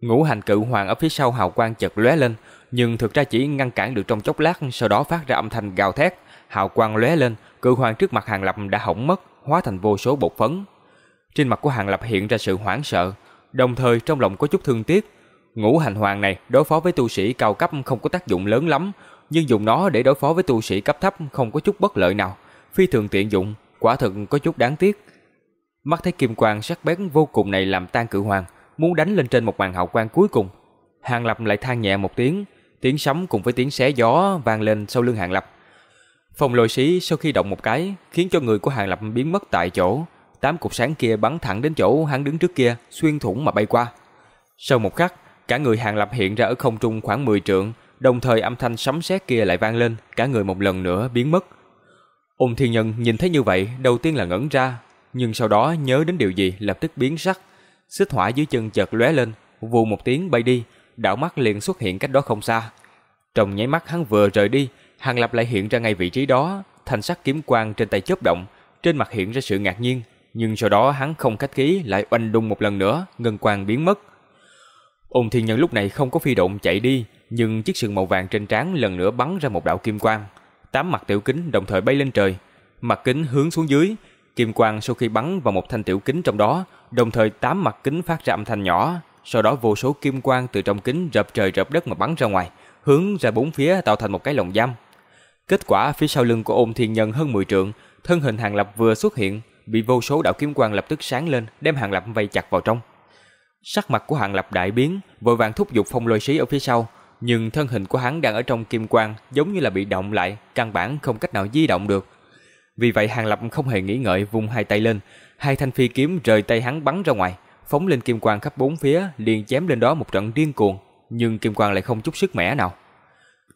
Ngũ hành cự hoàng ở phía sau hào quang chật lóe lên, nhưng thực ra chỉ ngăn cản được trong chốc lát, sau đó phát ra âm thanh gào thét, hào quang lóe lên, cự hoàng trước mặt Hàng Lập đã hỏng mất, hóa thành vô số bột phấn. Trên mặt của Hàng Lập hiện ra sự hoảng sợ, đồng thời trong lòng có chút thương tiếc. Ngũ hành hoàng này đối phó với tu sĩ cao cấp không có tác dụng lớn lắm, nhưng dùng nó để đối phó với tu sĩ cấp thấp không có chút bất lợi nào, phi thường tiện dụng, quả thực có chút đáng tiếc. Mắt thấy kim quang sắc bén vô cùng này làm tan cự hoàng, muốn đánh lên trên một màn hào quang cuối cùng. Hàng Lập lại than nhẹ một tiếng, tiếng sấm cùng với tiếng xé gió vang lên sau lưng Hàng Lập. Phòng lôi xí sau khi động một cái, khiến cho người của Hàng Lập biến mất tại chỗ, tám cục sáng kia bắn thẳng đến chỗ hắn đứng trước kia, xuyên thủng mà bay qua. Sau một khắc, cả người Hàng Lập hiện ra ở không trung khoảng 10 trượng, đồng thời âm thanh sấm sét kia lại vang lên, cả người một lần nữa biến mất. Ung Thiên Nhân nhìn thấy như vậy, đầu tiên là ngẩn ra, nhưng sau đó nhớ đến điều gì lập tức biến sắc. Xích hỏa dưới chân chợt lóe lên, vù một tiếng bay đi, Đảo mắt liền xuất hiện cách đó không xa. Trong nháy mắt hắn vừa rời đi, Hàng Lập lại hiện ra ngay vị trí đó, thanh sắc kiếm quang trên tay chớp động, trên mặt hiện ra sự ngạc nhiên, nhưng sau đó hắn không khách khí lại oanh đung một lần nữa, ngân quang biến mất. Ôn Thiên Nhân lúc này không có phi động chạy đi, nhưng chiếc sừng màu vàng trên trán lần nữa bắn ra một đạo kim quang, tám mặt tiểu kính đồng thời bay lên trời, mặt kính hướng xuống dưới, kim quang sau khi bắn vào một thanh tiểu kính trong đó, đồng thời tám mặt kính phát ra âm thanh nhỏ, sau đó vô số kim quang từ trong kính rập trời rập đất mà bắn ra ngoài, hướng ra bốn phía tạo thành một cái lồng giam. Kết quả phía sau lưng của Ôn Thiên Nhân hơn 10 trượng, thân hình Hàng Lập vừa xuất hiện, bị vô số đạo kiếm quang lập tức sáng lên, đem Hàng Lập vây chặt vào trong. Sắc mặt của Hàng Lập đại biến, vội vàng thúc giục phong lôi sĩ ở phía sau, nhưng thân hình của hắn đang ở trong kim quang, giống như là bị động lại, căn bản không cách nào di động được. Vì vậy Hàng Lập không hề nghĩ ngợi vung hai tay lên, hai thanh phi kiếm rời tay hắn bắn ra ngoài, phóng lên kim quang khắp bốn phía, liền chém lên đó một trận điên cuồng, nhưng kim quang lại không chút sức mẻ nào.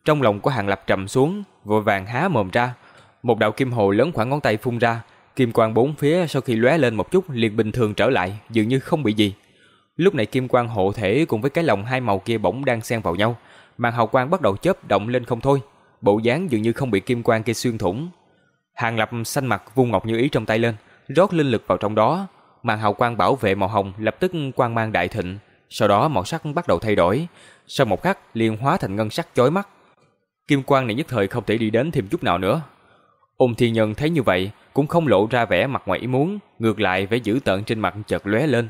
Trong lòng của Hàng Lập trầm xuống, vội vàng há mồm ra, một đạo kim hồ lớn khoảng ngón tay phun ra, kim quang bốn phía sau khi lóe lên một chút liền bình thường trở lại, dường như không bị gì. Lúc này kim quang hộ thể cùng với cái lồng hai màu kia bỗng đang xen vào nhau, màn hào quang bắt đầu chớp động lên không thôi, bộ dáng dường như không bị kim quang kia xuyên thủng. Hàng Lập xanh mặt vung ngọc như ý trong tay lên, rót linh lực vào trong đó, màn hào quang bảo vệ màu hồng lập tức quang mang đại thịnh, sau đó màu sắc bắt đầu thay đổi, sau một khắc liền hóa thành ngân sắc chói mắt. Kim quang này nhất thời không thể đi đến thêm chút nào nữa. Ôn Thiên Nhân thấy như vậy, cũng không lộ ra vẻ mặt ngoài ý muốn, ngược lại vẻ dữ tợn trên mặt chợt lóe lên.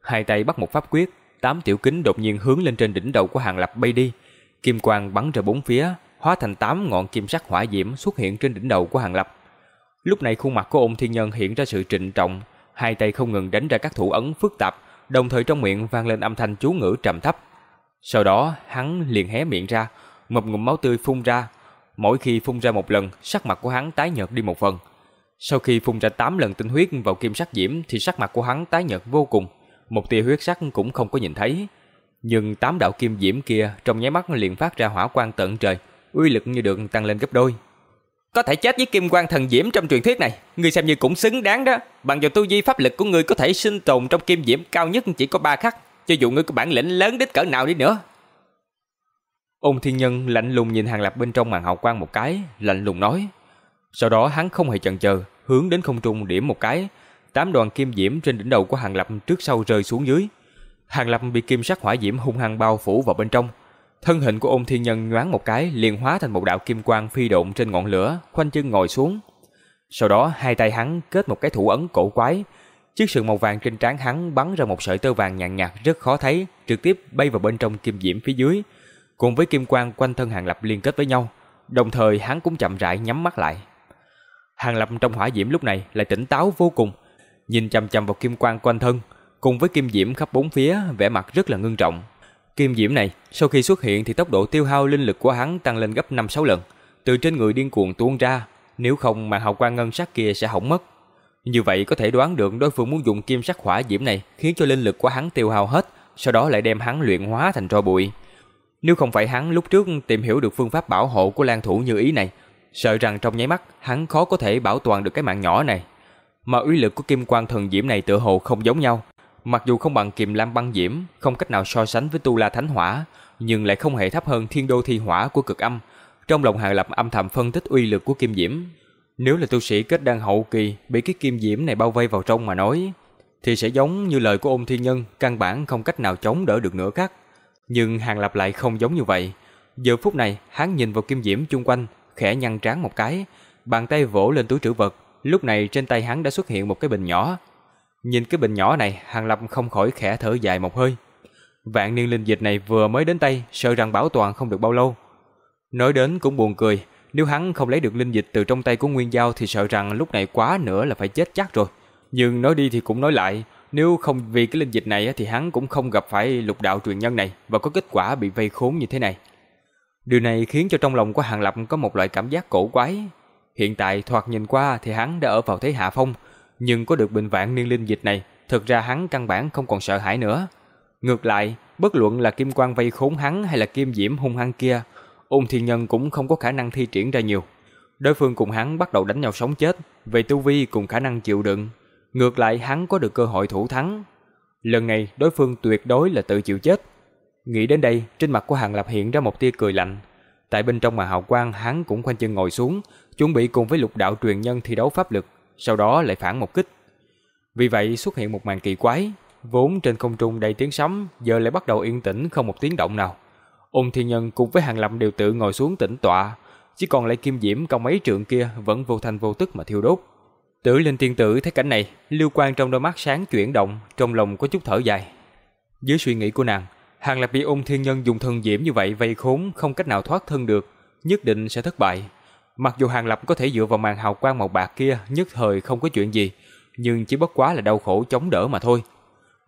Hai tay bắt một pháp quyết, tám tiểu kính đột nhiên hướng lên trên đỉnh đầu của Hàng Lập bay đi, kim quang bắn ra bốn phía, hóa thành tám ngọn kim sắc hỏa diễm xuất hiện trên đỉnh đầu của Hàng Lập. Lúc này khuôn mặt của Ôn Thiên Nhân hiện ra sự trịnh trọng, hai tay không ngừng đánh ra các thủ ấn phức tạp, đồng thời trong miệng vang lên âm thanh chú ngữ trầm thấp. Sau đó, hắn liền hé miệng ra, một ngụm máu tươi phun ra. Mỗi khi phun ra một lần, sắc mặt của hắn tái nhợt đi một phần. Sau khi phun ra 8 lần tinh huyết vào kim sắc diễm thì sắc mặt của hắn tái nhợt vô cùng, một tia huyết sắc cũng không có nhìn thấy. Nhưng tám đạo kim diễm kia trong nháy mắt liền phát ra hỏa quang tận trời, uy lực như được tăng lên gấp đôi. Có thể chết với kim quang thần diễm trong truyền thuyết này, ngươi xem như cũng xứng đáng đó. Bằng vào tu vi pháp lực của ngươi có thể sinh tồn trong kim diễm cao nhất chỉ có ba khắc, cho dù ngươi có bản lĩnh lớn đến cỡ nào đi nữa. ông Thiên Nhân lạnh lùng nhìn Hàng Lập bên trong màn hào quang một cái, lạnh lùng nói. Sau đó hắn không hề chần chờ, hướng đến không trung điểm một cái, tám đoàn kim diễm trên đỉnh đầu của Hàng Lập trước sau rơi xuống dưới. Hàng Lập bị kim sắc hỏa diễm hung hăng bao phủ vào bên trong, Thân hình của ôn thiên nhân nhoáng một cái liền hóa thành một đạo kim quang phi độn trên ngọn lửa, khoanh chân ngồi xuống. Sau đó hai tay hắn kết một cái thủ ấn cổ quái. Chiếc sừng màu vàng trên trán hắn bắn ra một sợi tơ vàng nhàn nhạt rất khó thấy, trực tiếp bay vào bên trong kim diễm phía dưới. Cùng với kim quang quanh thân Hàng Lập liên kết với nhau, đồng thời hắn cũng chậm rãi nhắm mắt lại. Hàng Lập trong hỏa diễm lúc này lại tỉnh táo vô cùng, nhìn chằm chằm vào kim quang quanh thân, cùng với kim diễm khắp bốn phía, vẻ mặt rất là ngưng trọng, Kim diễm này, sau khi xuất hiện thì tốc độ tiêu hao linh lực của hắn tăng lên gấp 5-6 lần, từ trên người điên cuồng tuôn ra, nếu không mà hào quang ngân sắc kia sẽ hỏng mất. Như vậy có thể đoán được đối phương muốn dùng kim sắc hỏa diễm này khiến cho linh lực của hắn tiêu hao hết, sau đó lại đem hắn luyện hóa thành tro bụi. Nếu không phải hắn lúc trước tìm hiểu được phương pháp bảo hộ của Lan thủ như ý này, sợ rằng trong nháy mắt hắn khó có thể bảo toàn được cái mạng nhỏ này. Mà uy lực của kim quang thần diễm này tựa hồ không giống nhau, Mặc dù không bằng kiềm lam băng diễm, không cách nào so sánh với tu la thánh hỏa, nhưng lại không hề thấp hơn thiên đô thi hỏa của cực âm. Trong lòng Hàng Lập âm thầm phân tích uy lực của kim diễm. Nếu là tu sĩ kết đan hậu kỳ bị cái kim diễm này bao vây vào trong mà nói, thì sẽ giống như lời của ôn thiên nhân, căn bản không cách nào chống đỡ được nữa khác. Nhưng Hàng Lập lại không giống như vậy. Giờ phút này, hắn nhìn vào kim diễm chung quanh, khẽ nhăn trán một cái, bàn tay vỗ lên túi trữ vật, lúc này trên tay hắn đã xuất hiện một cái bình nhỏ. Nhìn cái bình nhỏ này, Hàng Lập không khỏi khẽ thở dài một hơi. Vạn niên linh dịch này vừa mới đến tay, sợ rằng bảo toàn không được bao lâu. Nói đến cũng buồn cười, nếu hắn không lấy được linh dịch từ trong tay của Nguyên Giao thì sợ rằng lúc này quá nữa là phải chết chắc rồi. Nhưng nói đi thì cũng nói lại, nếu không vì cái linh dịch này thì hắn cũng không gặp phải lục đạo truyền nhân này và có kết quả bị vây khốn như thế này. Điều này khiến cho trong lòng của Hàng Lập có một loại cảm giác cổ quái. Hiện tại thoạt nhìn qua thì hắn đã ở vào thế hạ phong, nhưng có được bình vạn niên linh dịch này, thực ra hắn căn bản không còn sợ hãi nữa. Ngược lại, bất luận là kim quang vây khốn hắn hay là kim diễm hung hăng kia, ôn thiên nhân cũng không có khả năng thi triển ra nhiều. Đối phương cùng hắn bắt đầu đánh nhau sống chết, về tu vi cùng khả năng chịu đựng. Ngược lại hắn có được cơ hội thủ thắng. Lần này đối phương tuyệt đối là tự chịu chết. Nghĩ đến đây, trên mặt của Hàng Lập hiện ra một tia cười lạnh. Tại bên trong mà hào quang hắn cũng khoanh chân ngồi xuống, chuẩn bị cùng với lục đạo truyền nhân thi đấu pháp lực, sau đó lại phản một kích. Vì vậy xuất hiện một màn kỳ quái, vốn trên không trung đầy tiếng sấm, giờ lại bắt đầu yên tĩnh không một tiếng động nào. Ôn Thiên Nhân cùng với Hàng Lâm đều tự ngồi xuống tĩnh tọa, chỉ còn lại kim diễm công mấy trượng kia vẫn vô thanh vô tức mà thiêu đốt. Tử Linh tiên tử thấy cảnh này, lưu quan trong đôi mắt sáng chuyển động, trong lòng có chút thở dài. Dưới suy nghĩ của nàng, Hàng Lập bị ôn thiên nhân dùng thân diễm như vậy vây khốn không cách nào thoát thân được, nhất định sẽ thất bại. Mặc dù Hàng Lập có thể dựa vào màn hào quang màu bạc kia nhất thời không có chuyện gì, nhưng chỉ bất quá là đau khổ chống đỡ mà thôi.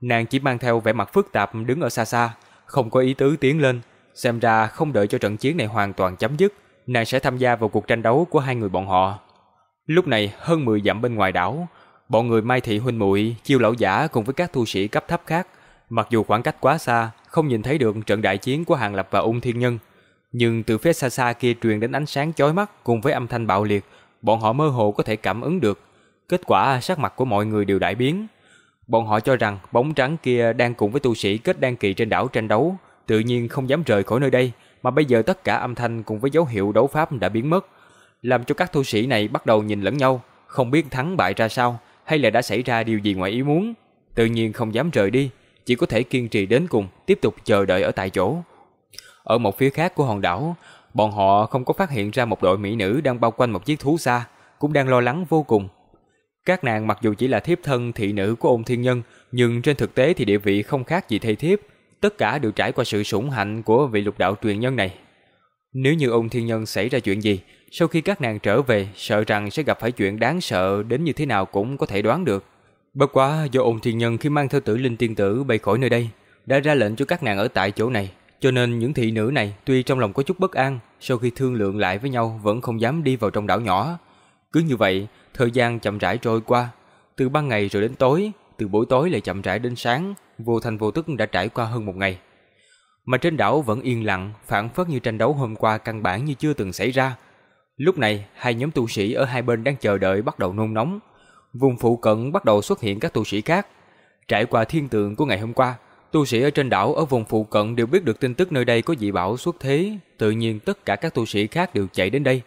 Nàng chỉ mang theo vẻ mặt phức tạp đứng ở xa xa, không có ý tứ tiến lên, xem ra không đợi cho trận chiến này hoàn toàn chấm dứt, nàng sẽ tham gia vào cuộc tranh đấu của hai người bọn họ. Lúc này hơn 10 dặm bên ngoài đảo, bọn người Mai Thị huynh muội, Chiêu lão giả cùng với các tu sĩ cấp thấp khác, mặc dù khoảng cách quá xa, không nhìn thấy được trận đại chiến của Hàng Lập và Ung Thiên Nhân, nhưng từ phía xa xa kia truyền đến ánh sáng chói mắt cùng với âm thanh bạo liệt, bọn họ mơ hồ có thể cảm ứng được. Kết quả sắc mặt của mọi người đều đại biến. Bọn họ cho rằng bóng trắng kia đang cùng với tu sĩ kết đan kỳ trên đảo tranh đấu, tự nhiên không dám rời khỏi nơi đây, mà bây giờ tất cả âm thanh cùng với dấu hiệu đấu pháp đã biến mất, làm cho các tu sĩ này bắt đầu nhìn lẫn nhau, không biết thắng bại ra sao, hay là đã xảy ra điều gì ngoài ý muốn. Tự nhiên không dám rời đi, chỉ có thể kiên trì đến cùng, tiếp tục chờ đợi ở tại chỗ. Ở một phía khác của hòn đảo, bọn họ không có phát hiện ra một đội mỹ nữ đang bao quanh một chiếc thú xa, cũng đang lo lắng vô cùng. Các nàng mặc dù chỉ là thiếp thân thị nữ của ôn thiên nhân, nhưng trên thực tế thì địa vị không khác gì thầy thiếp, tất cả đều trải qua sự sủng hạnh của vị lục đạo truyền nhân này. Nếu như ôn thiên nhân xảy ra chuyện gì, sau khi các nàng trở về, sợ rằng sẽ gặp phải chuyện đáng sợ đến như thế nào cũng có thể đoán được. Bất quá do ôn thiên nhân khi mang theo tử linh tiên tử bay khỏi nơi đây, đã ra lệnh cho các nàng ở tại chỗ này, cho nên những thị nữ này tuy trong lòng có chút bất an, sau khi thương lượng lại với nhau vẫn không dám đi vào trong đảo nhỏ. Cứ như vậy, thời gian chậm rãi trôi qua, từ ban ngày rồi đến tối, từ buổi tối lại chậm rãi đến sáng, vô thành vô tức đã trải qua hơn một ngày. Mà trên đảo vẫn yên lặng, phản phất như tranh đấu hôm qua căn bản như chưa từng xảy ra. Lúc này, hai nhóm tu sĩ ở hai bên đang chờ đợi bắt đầu nôn nóng. Vùng phụ cận bắt đầu xuất hiện các tu sĩ khác. Trải qua thiên tượng của ngày hôm qua, tu sĩ ở trên đảo ở vùng phụ cận đều biết được tin tức nơi đây có dị bảo xuất thế, tự nhiên tất cả các tu sĩ khác đều chạy đến đây.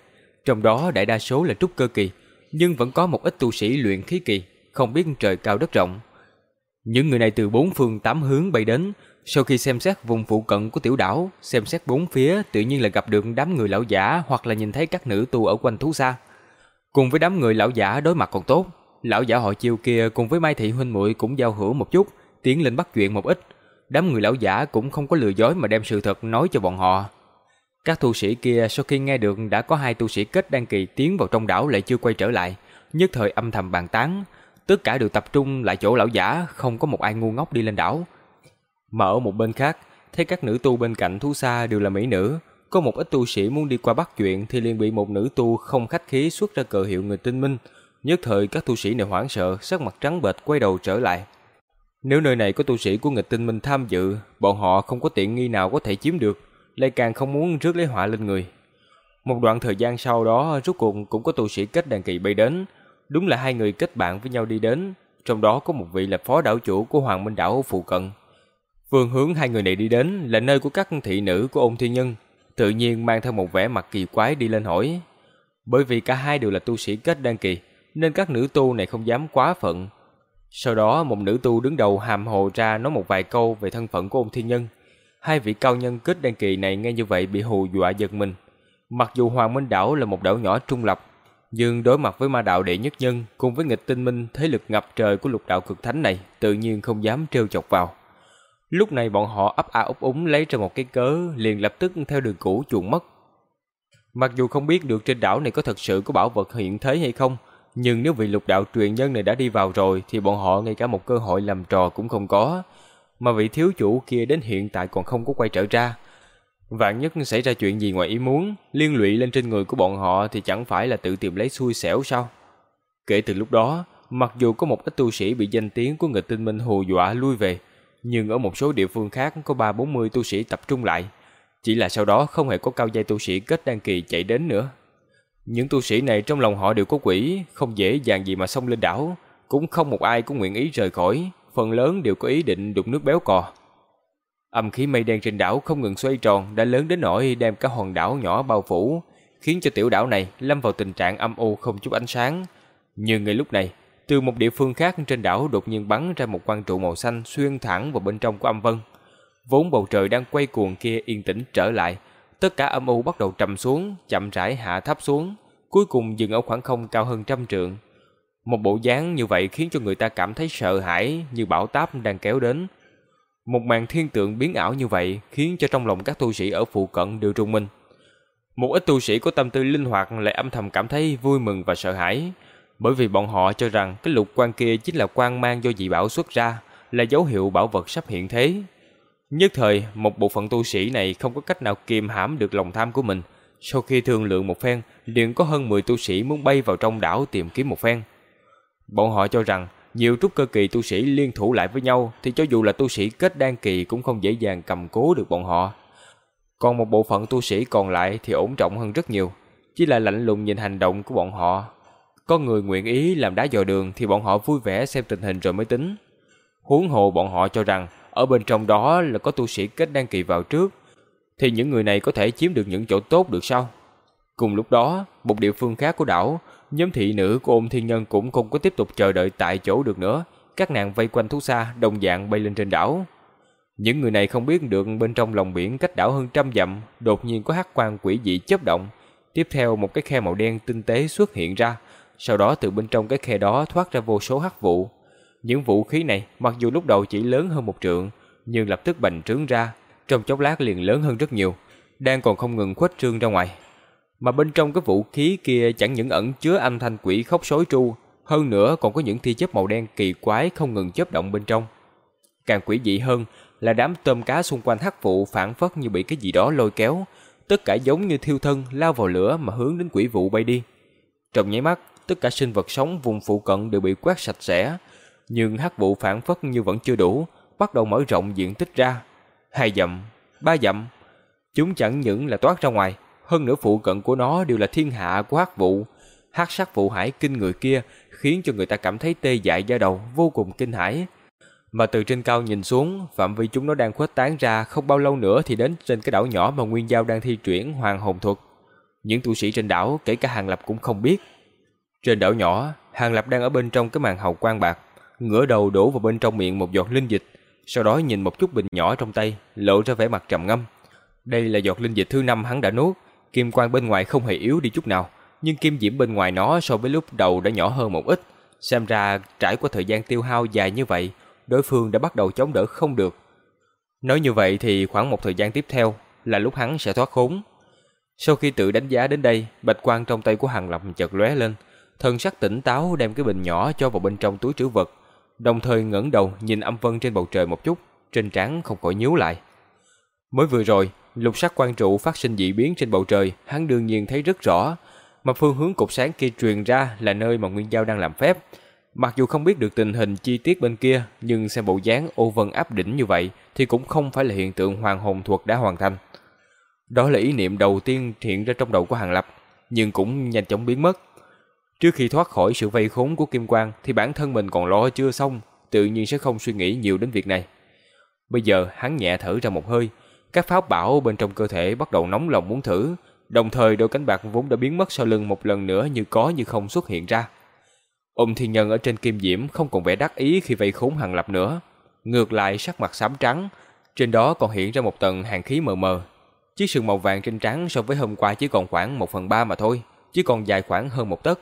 Trong đó đại đa số là trúc cơ kỳ, nhưng vẫn có một ít tu sĩ luyện khí kỳ, không biết trời cao đất rộng. Những người này từ bốn phương tám hướng bay đến, sau khi xem xét vùng phụ cận của tiểu đảo, xem xét bốn phía tự nhiên là gặp được đám người lão giả hoặc là nhìn thấy các nữ tu ở quanh thú xa. Cùng với đám người lão giả đối mặt còn tốt, lão giả họ chiêu kia cùng với Mai Thị huynh muội cũng giao hữu một chút, tiến lên bắt chuyện một ít. Đám người lão giả cũng không có lừa dối mà đem sự thật nói cho bọn họ. Các tu sĩ kia sau khi nghe được đã có hai tu sĩ kết đăng kỳ tiến vào trong đảo lại chưa quay trở lại, nhất thời âm thầm bàn tán, tất cả đều tập trung lại chỗ lão giả, không có một ai ngu ngốc đi lên đảo. Mà ở một bên khác, thấy các nữ tu bên cạnh thú xa đều là mỹ nữ, có một ít tu sĩ muốn đi qua bắt chuyện thì liền bị một nữ tu không khách khí xuất ra cờ hiệu người tinh minh. Nhất thời các tu sĩ này hoảng sợ, sắc mặt trắng bệch quay đầu trở lại. Nếu nơi này có tu sĩ của nghịch tinh minh tham dự, bọn họ không có tiện nghi nào có thể chiếm được, lại càng không muốn rước lấy họa lên người. Một đoạn thời gian sau đó, rốt cuộc cũng có tu sĩ kết đàn kỳ bay đến. Đúng là hai người kết bạn với nhau đi đến, trong đó có một vị là phó đảo chủ của Hoàng Minh đảo phụ cận. Phương hướng hai người này đi đến là nơi của các thị nữ của ôn thiên nhân, tự nhiên mang theo một vẻ mặt kỳ quái đi lên hỏi. Bởi vì cả hai đều là tu sĩ kết đan kỳ, nên các nữ tu này không dám quá phận. Sau đó một nữ tu đứng đầu hàm hồ ra nói một vài câu về thân phận của ông thiên nhân. Hai vị cao nhân kết đăng kỳ này nghe như vậy bị hù dọa giật mình. Mặc dù Hoàng Minh Đảo là một đảo nhỏ trung lập, Nhưng đối mặt với ma đạo đệ nhất nhân cùng với nghịch tinh minh thế lực ngập trời của lục đạo cực thánh này, tự nhiên không dám trêu chọc vào. Lúc này bọn họ ấp a ấp úng lấy ra một cái cớ, liền lập tức theo đường cũ chuồn mất. Mặc dù không biết được trên đảo này có thật sự có bảo vật hiện thế hay không, nhưng nếu vị lục đạo truyền nhân này đã đi vào rồi thì bọn họ ngay cả một cơ hội làm trò cũng không có. Mà vị thiếu chủ kia đến hiện tại còn không có quay trở ra. Vạn nhất xảy ra chuyện gì ngoài ý muốn, liên lụy lên trên người của bọn họ thì chẳng phải là tự tìm lấy xui xẻo sao? Kể từ lúc đó, mặc dù có một ít tu sĩ bị danh tiếng của người tinh minh hù dọa lui về, nhưng ở một số địa phương khác có ba bốn mươi tu sĩ tập trung lại. Chỉ là sau đó không hề có cao giai tu sĩ kết đăng kỳ chạy đến nữa. Những tu sĩ này trong lòng họ đều có quỷ, không dễ dàng gì mà xông lên đảo, cũng không một ai cũng nguyện ý rời khỏi, phần lớn đều có ý định đục nước béo cò. Âm khí mây đen trên đảo không ngừng xoay tròn đã lớn đến nỗi đem cả hòn đảo nhỏ bao phủ, khiến cho tiểu đảo này lâm vào tình trạng âm u không chút ánh sáng. Nhưng ngay lúc này, từ một địa phương khác trên đảo đột nhiên bắn ra một quang trụ màu xanh xuyên thẳng vào bên trong của âm vân. Vốn bầu trời đang quay cuồng kia yên tĩnh trở lại, tất cả âm u bắt đầu trầm xuống, chậm rãi hạ thấp xuống, cuối cùng dừng ở khoảng không cao hơn trăm trượng. Một bộ dáng như vậy khiến cho người ta cảm thấy sợ hãi như bão táp đang kéo đến. Một màn thiên tượng biến ảo như vậy khiến cho trong lòng các tu sĩ ở phụ cận đều rung minh. Một ít tu sĩ có tâm tư linh hoạt lại âm thầm cảm thấy vui mừng và sợ hãi, bởi vì bọn họ cho rằng cái lục quan kia chính là quan mang do dị bảo xuất ra, là dấu hiệu bảo vật sắp hiện thế. Nhất thời, một bộ phận tu sĩ này không có cách nào kiềm hãm được lòng tham của mình. Sau khi thương lượng một phen, liền có hơn 10 tu sĩ muốn bay vào trong đảo tìm kiếm một phen. Bọn họ cho rằng, nhiều trúc cơ kỳ tu sĩ liên thủ lại với nhau thì cho dù là tu sĩ kết đan kỳ cũng không dễ dàng cầm cố được bọn họ. Còn một bộ phận tu sĩ còn lại thì ổn trọng hơn rất nhiều, chỉ là lạnh lùng nhìn hành động của bọn họ. Có người nguyện ý làm đá dò đường thì bọn họ vui vẻ xem tình hình rồi mới tính. Huống hồ bọn họ cho rằng ở bên trong đó là có tu sĩ kết đan kỳ vào trước, thì những người này có thể chiếm được những chỗ tốt được sao? Cùng lúc đó, một địa phương khác của đảo, nhóm thị nữ của ôn thiên nhân cũng không có tiếp tục chờ đợi tại chỗ được nữa. Các nàng vây quanh thú xa, đồng dạng bay lên trên đảo. Những người này không biết được bên trong lòng biển cách đảo hơn trăm dặm, đột nhiên có hắc quang quỷ dị chớp động. Tiếp theo một cái khe màu đen tinh tế xuất hiện ra, sau đó từ bên trong cái khe đó thoát ra vô số hắc vụ. Những vũ khí này mặc dù lúc đầu chỉ lớn hơn một trượng, nhưng lập tức bành trướng ra, trong chốc lát liền lớn hơn rất nhiều, đang còn không ngừng khuếch trương ra ngoài. Mà bên trong cái vũ khí kia chẳng những ẩn chứa âm thanh quỷ khóc sói tru, hơn nữa còn có những thi chớp màu đen kỳ quái không ngừng chớp động bên trong. Càng quỷ dị hơn là đám tôm cá xung quanh hắc vụ phản phất như bị cái gì đó lôi kéo, tất cả giống như thiêu thân lao vào lửa mà hướng đến quỷ vụ bay đi. Trong nháy mắt, tất cả sinh vật sống vùng phụ cận đều bị quét sạch sẽ, nhưng hắc vụ phản phất như vẫn chưa đủ, bắt đầu mở rộng diện tích ra. Hai dặm, ba dặm, chúng chẳng những là toát ra ngoài, hơn nữa phụ cận của nó đều là thiên hạ của hắc vụ. Hắc sắc vụ hải kinh người kia khiến cho người ta cảm thấy tê dại da đầu, vô cùng kinh hãi. Mà từ trên cao nhìn xuống, phạm vi chúng nó đang khuếch tán ra, không bao lâu nữa thì đến trên cái đảo nhỏ mà Nguyên Giao đang thi chuyển Hoàng Hồn Thuật. Những tu sĩ trên đảo, kể cả Hàng Lập cũng không biết. Trên đảo nhỏ, Hàng Lập đang ở bên trong cái màn hào quang bạc, ngửa đầu đổ vào bên trong miệng một giọt linh dịch, sau đó nhìn một chút bình nhỏ trong tay, lộ ra vẻ mặt trầm ngâm. Đây là giọt linh dịch thứ năm hắn đã nuốt, kim quang bên ngoài không hề yếu đi chút nào, nhưng kim diễm bên ngoài nó so với lúc đầu đã nhỏ hơn một ít. Xem ra trải qua thời gian tiêu hao dài như vậy, đối phương đã bắt đầu chống đỡ không được. Nói như vậy thì khoảng một thời gian tiếp theo là lúc hắn sẽ thoát khốn. Sau khi tự đánh giá đến đây, bạch quang trong tay của Hàng Lập chợt lóe lên, thần sắc tỉnh táo đem cái bình nhỏ cho vào bên trong túi trữ vật, đồng thời ngẩng đầu nhìn âm vân trên bầu trời một chút, trên trán không khỏi nhíu lại. Mới vừa rồi, lục sắc quan trụ phát sinh dị biến trên bầu trời, hắn đương nhiên thấy rất rõ, mà phương hướng cột sáng kia truyền ra là nơi mà Nguyên Giao đang làm phép. Mặc dù không biết được tình hình chi tiết bên kia, nhưng xem bộ dáng ô vân áp đỉnh như vậy thì cũng không phải là hiện tượng hoàng hồn thuật đã hoàn thành. Đó là ý niệm đầu tiên hiện ra trong đầu của Hàng Lập, nhưng cũng nhanh chóng biến mất. Trước khi thoát khỏi sự vây khốn của Kim Quang thì bản thân mình còn lo chưa xong, tự nhiên sẽ không suy nghĩ nhiều đến việc này. Bây giờ hắn nhẹ thở ra một hơi, các pháo bảo bên trong cơ thể bắt đầu nóng lòng muốn thử, đồng thời đôi cánh bạc vốn đã biến mất sau lưng một lần nữa như có như không xuất hiện ra. ông thiên nhân ở trên kim diễm không còn vẻ đắc ý khi vây khốn hàng lập nữa, ngược lại sắc mặt xám trắng, trên đó còn hiện ra một tầng hàng khí mờ mờ. Chiếc sừng màu vàng trên trắng so với hôm qua chỉ còn khoảng một phần ba mà thôi, chỉ còn dài khoảng hơn một tấc.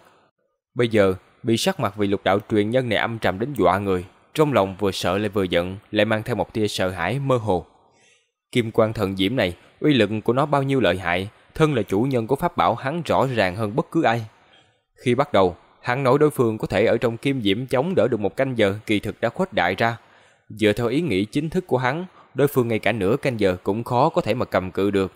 Bây giờ, bị sắc mặt vị lục đạo truyền nhân này âm trầm đến dọa người, trong lòng vừa sợ lại vừa giận, lại mang theo một tia sợ hãi mơ hồ. Kim quan thần diễm này, uy lực của nó bao nhiêu lợi hại, thân là chủ nhân của pháp bảo hắn rõ ràng hơn bất cứ ai. Khi bắt đầu, hắn nói đối phương có thể ở trong kim diễm chống đỡ được một canh giờ kỳ thực đã khuếch đại ra. Dựa theo ý nghĩ chính thức của hắn, đối phương ngay cả nửa canh giờ cũng khó có thể mà cầm cự được.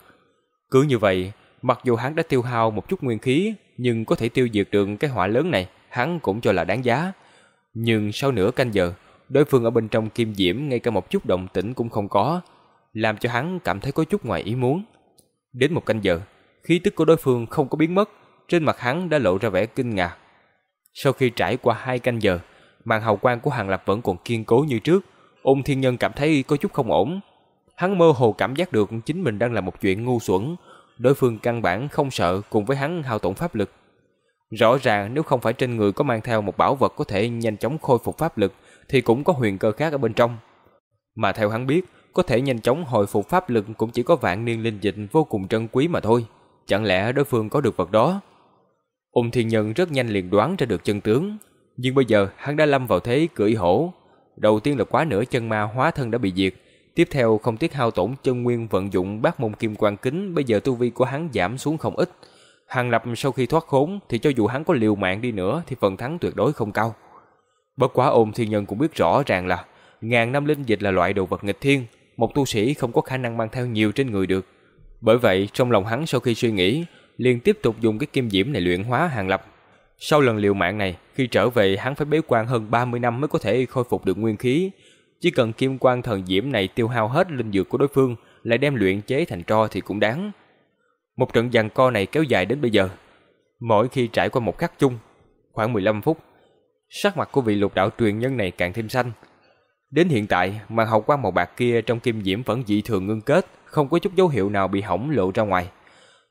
Cứ như vậy, mặc dù hắn đã tiêu hao một chút nguyên khí, nhưng có thể tiêu diệt được cái hỏa lớn này, hắn cũng cho là đáng giá. Nhưng sau nửa canh giờ, đối phương ở bên trong kim diễm ngay cả một chút động tĩnh cũng không có, làm cho hắn cảm thấy có chút ngoài ý muốn. Đến một canh giờ, khí tức của đối phương không có biến mất, trên mặt hắn đã lộ ra vẻ kinh ngạc. Sau khi trải qua hai canh giờ, màn hào quang của Hàng Lập vẫn còn kiên cố như trước, Ôn Thiên Nhân cảm thấy có chút không ổn. Hắn mơ hồ cảm giác được chính mình đang làm một chuyện ngu xuẩn, đối phương căn bản không sợ cùng với hắn hao tổn pháp lực. Rõ ràng nếu không phải trên người có mang theo một bảo vật có thể nhanh chóng khôi phục pháp lực thì cũng có huyền cơ khác ở bên trong. Mà theo hắn biết, có thể nhanh chóng hồi phục pháp lực cũng chỉ có vạn niên linh dịch vô cùng trân quý mà thôi. Chẳng lẽ đối phương có được vật đó? Ung Thiên Nhân rất nhanh liền đoán ra được chân tướng, nhưng bây giờ hắn đã lâm vào thế cưỡi hổ. Đầu tiên là quá nửa chân ma hóa thân đã bị diệt, tiếp theo không tiếc hao tổn chân nguyên vận dụng bát môn kim quang kính, bây giờ tu vi của hắn giảm xuống không ít. Hàng Lập sau khi thoát khốn thì cho dù hắn có liều mạng đi nữa thì phần thắng tuyệt đối không cao. Bất quá ôm thiên nhân cũng biết rõ ràng là ngàn năm linh dịch là loại đồ vật nghịch thiên, một tu sĩ không có khả năng mang theo nhiều trên người được. Bởi vậy, trong lòng hắn sau khi suy nghĩ, liền tiếp tục dùng cái kim diễm này luyện hóa hàng lập. Sau lần liều mạng này, khi trở về hắn phải bế quan hơn 30 năm mới có thể khôi phục được nguyên khí. Chỉ cần kim quan thần diễm này tiêu hao hết linh dược của đối phương, lại đem luyện chế thành tro thì cũng đáng. Một trận giằng co này kéo dài đến bây giờ. Mỗi khi trải qua một khắc chung, khoảng 15 phút, sắc mặt của vị lục đạo truyền nhân này càng thêm xanh. Đến hiện tại, màn hào quang màu bạc kia trong kim diễm vẫn dị thường ngưng kết, không có chút dấu hiệu nào bị hỏng lộ ra ngoài.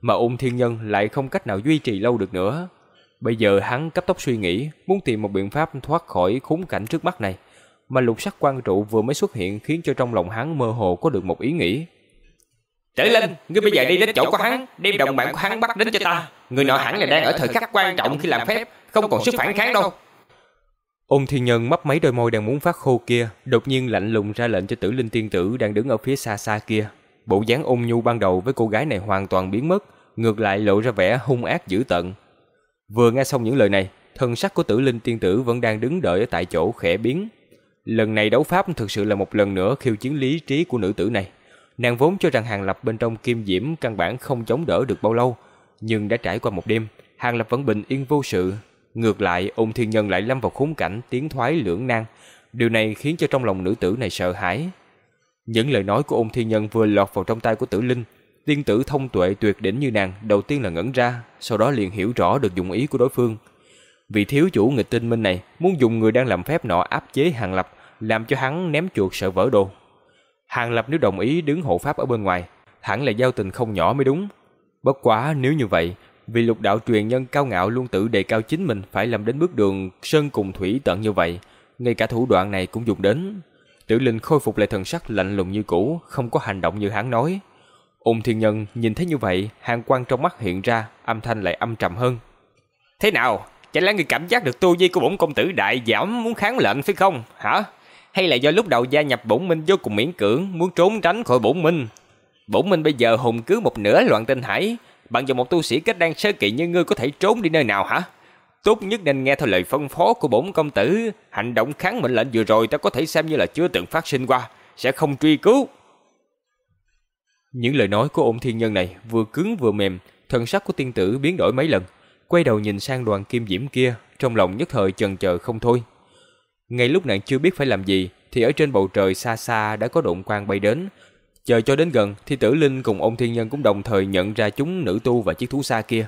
Mà ung thiên nhân lại không cách nào duy trì lâu được nữa. Bây giờ hắn cấp tốc suy nghĩ, muốn tìm một biện pháp thoát khỏi khốn cảnh trước mắt này. Mà lục sắc quan trụ vừa mới xuất hiện khiến cho trong lòng hắn mơ hồ có được một ý nghĩ. Trở lên, ngươi bây giờ đi đến chỗ của hắn, đem đồng bạn của hắn bắt đến cho ta. Người nọ hẳn là đang ở thời khắc quan trọng khi làm phép, không còn sức phản kháng đâu. Ôn thiên nhân mấp mấy đôi môi đang muốn phát khô kia, đột nhiên lạnh lùng ra lệnh cho tử linh tiên tử đang đứng ở phía xa xa kia. Bộ dáng ôn nhu ban đầu với cô gái này hoàn toàn biến mất, ngược lại lộ ra vẻ hung ác dữ tợn. Vừa nghe xong những lời này, thân sắc của tử linh tiên tử vẫn đang đứng đợi ở tại chỗ khẽ biến. Lần này đấu pháp thực sự là một lần nữa khiêu chiến lý trí của nữ tử này. Nàng vốn cho rằng Hàng Lập bên trong kim diễm căn bản không chống đỡ được bao lâu, nhưng đã trải qua một đêm, Hàng Lập vẫn bình yên vô sự, Ngược lại, ôn thiên nhân lại lâm vào khốn cảnh tiến thoái lưỡng nan. Điều này khiến cho trong lòng nữ tử này sợ hãi. Những lời nói của ôn thiên nhân vừa lọt vào trong tay của tử linh. Tiên tử thông tuệ tuyệt đỉnh như nàng đầu tiên là ngẩn ra, sau đó liền hiểu rõ được dụng ý của đối phương. Vị thiếu chủ nghịch tinh minh này muốn dùng người đang làm phép nọ áp chế Hàng Lập, làm cho hắn ném chuột sợ vỡ đồ. Hàng Lập nếu đồng ý đứng hộ pháp ở bên ngoài, hẳn là giao tình không nhỏ mới đúng. Bất quá nếu như vậy, vì lục đạo truyền nhân cao ngạo luôn tự đề cao chính mình phải làm đến bước đường sơn cùng thủy tận như vậy, ngay cả thủ đoạn này cũng dùng đến. Tử Linh khôi phục lại thần sắc lạnh lùng như cũ, không có hành động như hắn nói. Ôn Thiên Nhân nhìn thấy như vậy, hàng quang trong mắt hiện ra, âm thanh lại âm trầm hơn. Thế nào? Chẳng lẽ người cảm giác được tu vi của bổn công tử đại giảm muốn kháng lệnh phải không? Hả? Hay là do lúc đầu gia nhập bổn minh vô cùng miễn cưỡng, muốn trốn tránh khỏi bổn minh? Bổn minh bây giờ hùng cứ một nửa loạn tinh hải, Bằng vào một tu sĩ kết đang sơ kỵ như ngươi có thể trốn đi nơi nào hả? Tốt nhất nên nghe theo lời phân phó của bổn công tử. Hành động kháng mệnh lệnh vừa rồi ta có thể xem như là chưa từng phát sinh qua. Sẽ không truy cứu. Những lời nói của ôn thiên nhân này vừa cứng vừa mềm. Thần sắc của tiên tử biến đổi mấy lần. Quay đầu nhìn sang đoàn kim diễm kia. Trong lòng nhất thời chần chờ không thôi. Ngay lúc nàng chưa biết phải làm gì. Thì ở trên bầu trời xa xa đã có độn quang bay đến Chờ cho đến gần thì tử linh cùng ôn thiên nhân cũng đồng thời nhận ra chúng nữ tu và chiếc thú xa kia.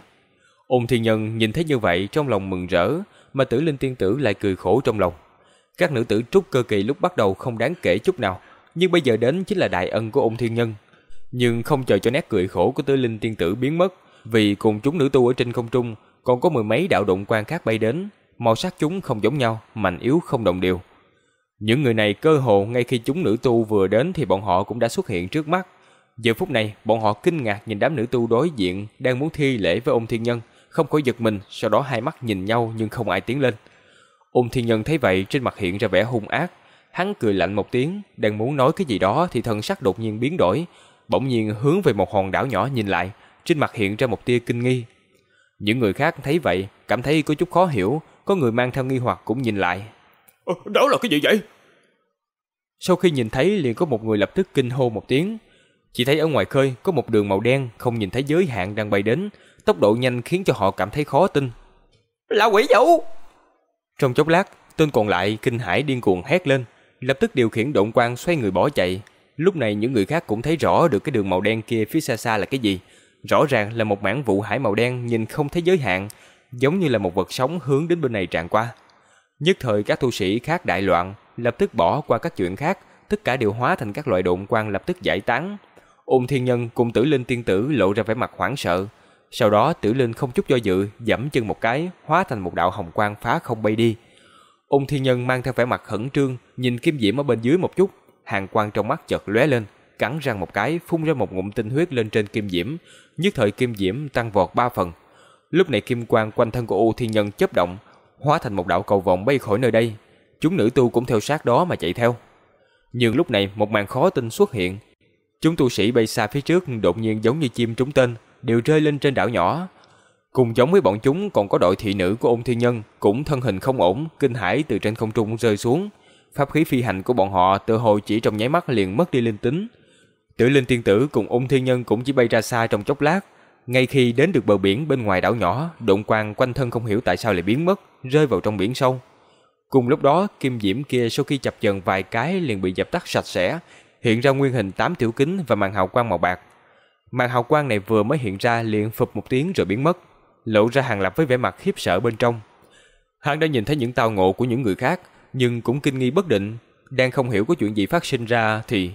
Ôn thiên nhân nhìn thấy như vậy trong lòng mừng rỡ, mà tử linh tiên tử lại cười khổ trong lòng. Các nữ tử trúc cơ kỳ lúc bắt đầu không đáng kể chút nào, nhưng bây giờ đến chính là đại ân của ôn thiên nhân. Nhưng không chờ cho nét cười khổ của tử linh tiên tử biến mất, vì cùng chúng nữ tu ở trên không trung còn có mười mấy đạo động quan khác bay đến, màu sắc chúng không giống nhau, mạnh yếu không đồng đều. Những người này cơ hồ ngay khi chúng nữ tu vừa đến thì bọn họ cũng đã xuất hiện trước mắt. Giờ phút này, bọn họ kinh ngạc nhìn đám nữ tu đối diện đang muốn thi lễ với ông thiên nhân, không khỏi giật mình, sau đó hai mắt nhìn nhau nhưng không ai tiến lên. ông Thiên Nhân thấy vậy trên mặt hiện ra vẻ hung ác, hắn cười lạnh một tiếng, đang muốn nói cái gì đó thì thần sắc đột nhiên biến đổi, bỗng nhiên hướng về một hòn đảo nhỏ nhìn lại, trên mặt hiện ra một tia kinh nghi. Những người khác thấy vậy, cảm thấy có chút khó hiểu, có người mang theo nghi hoặc cũng nhìn lại. đó là cái gì vậy? Sau khi nhìn thấy liền có một người lập tức kinh hô một tiếng. Chỉ thấy ở ngoài khơi có một đường màu đen không nhìn thấy giới hạn đang bay đến, tốc độ nhanh khiến cho họ cảm thấy khó tin. Là quỷ dụ! Trong chốc lát, tên còn lại kinh hãi điên cuồng hét lên, lập tức điều khiển động quang xoay người bỏ chạy. Lúc này những người khác cũng thấy rõ được cái đường màu đen kia phía xa xa là cái gì. Rõ ràng là một mảng vụ hải màu đen nhìn không thấy giới hạn, giống như là một vật sống hướng đến bên này tràn qua. Nhất thời các tu sĩ khác đại loạn, lập tức bỏ qua các chuyện khác, tất cả đều hóa thành các loại độn quang lập tức giải tán. Ôn Thiên Nhân cùng Tử Linh tiên tử lộ ra vẻ mặt hoảng sợ. Sau đó Tử Linh không chút do dự, dẫm chân một cái, hóa thành một đạo hồng quang phá không bay đi. Ôn Thiên Nhân mang theo vẻ mặt khẩn trương, nhìn Kim Diễm ở bên dưới một chút, hàng quang trong mắt chợt lóe lên, cắn răng một cái, phun ra một ngụm tinh huyết lên trên Kim Diễm, nhất thời Kim Diễm tăng vọt ba phần. Lúc này kim quang quanh thân của u Thiên Nhân chớp động, hóa thành một đạo cầu vòng bay khỏi nơi đây. Chúng nữ tu cũng theo sát đó mà chạy theo. Nhưng lúc này một màn khó tin xuất hiện. Chúng tu sĩ bay xa phía trước đột nhiên giống như chim trúng tên, đều rơi lên trên đảo nhỏ. Cùng giống với bọn chúng còn có đội thị nữ của ôn thiên nhân, cũng thân hình không ổn, kinh hãi từ trên không trung rơi xuống. Pháp khí phi hành của bọn họ tự hồi chỉ trong nháy mắt liền mất đi linh tính. Tử linh tiên tử cùng ung thiên nhân cũng chỉ bay ra xa trong chốc lát. Ngay khi đến được bờ biển bên ngoài đảo nhỏ, độn quang quanh thân không hiểu tại sao lại biến mất, rơi vào trong biển sâu. Cùng lúc đó, kim diễm kia sau khi chập chờn vài cái liền bị dập tắt sạch sẽ, hiện ra nguyên hình tám tiểu kính và màn hào quang màu bạc. Màn hào quang này vừa mới hiện ra liền phụp một tiếng rồi biến mất, lộ ra hàng lập với vẻ mặt khiếp sợ bên trong. Hắn đã nhìn thấy những tao ngộ của những người khác, nhưng cũng kinh nghi bất định, đang không hiểu có chuyện gì phát sinh ra thì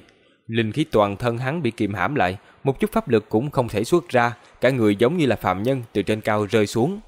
linh khí toàn thân hắn bị kìm hãm lại, một chút pháp lực cũng không thể xuất ra, cả người giống như là phạm nhân từ trên cao rơi xuống.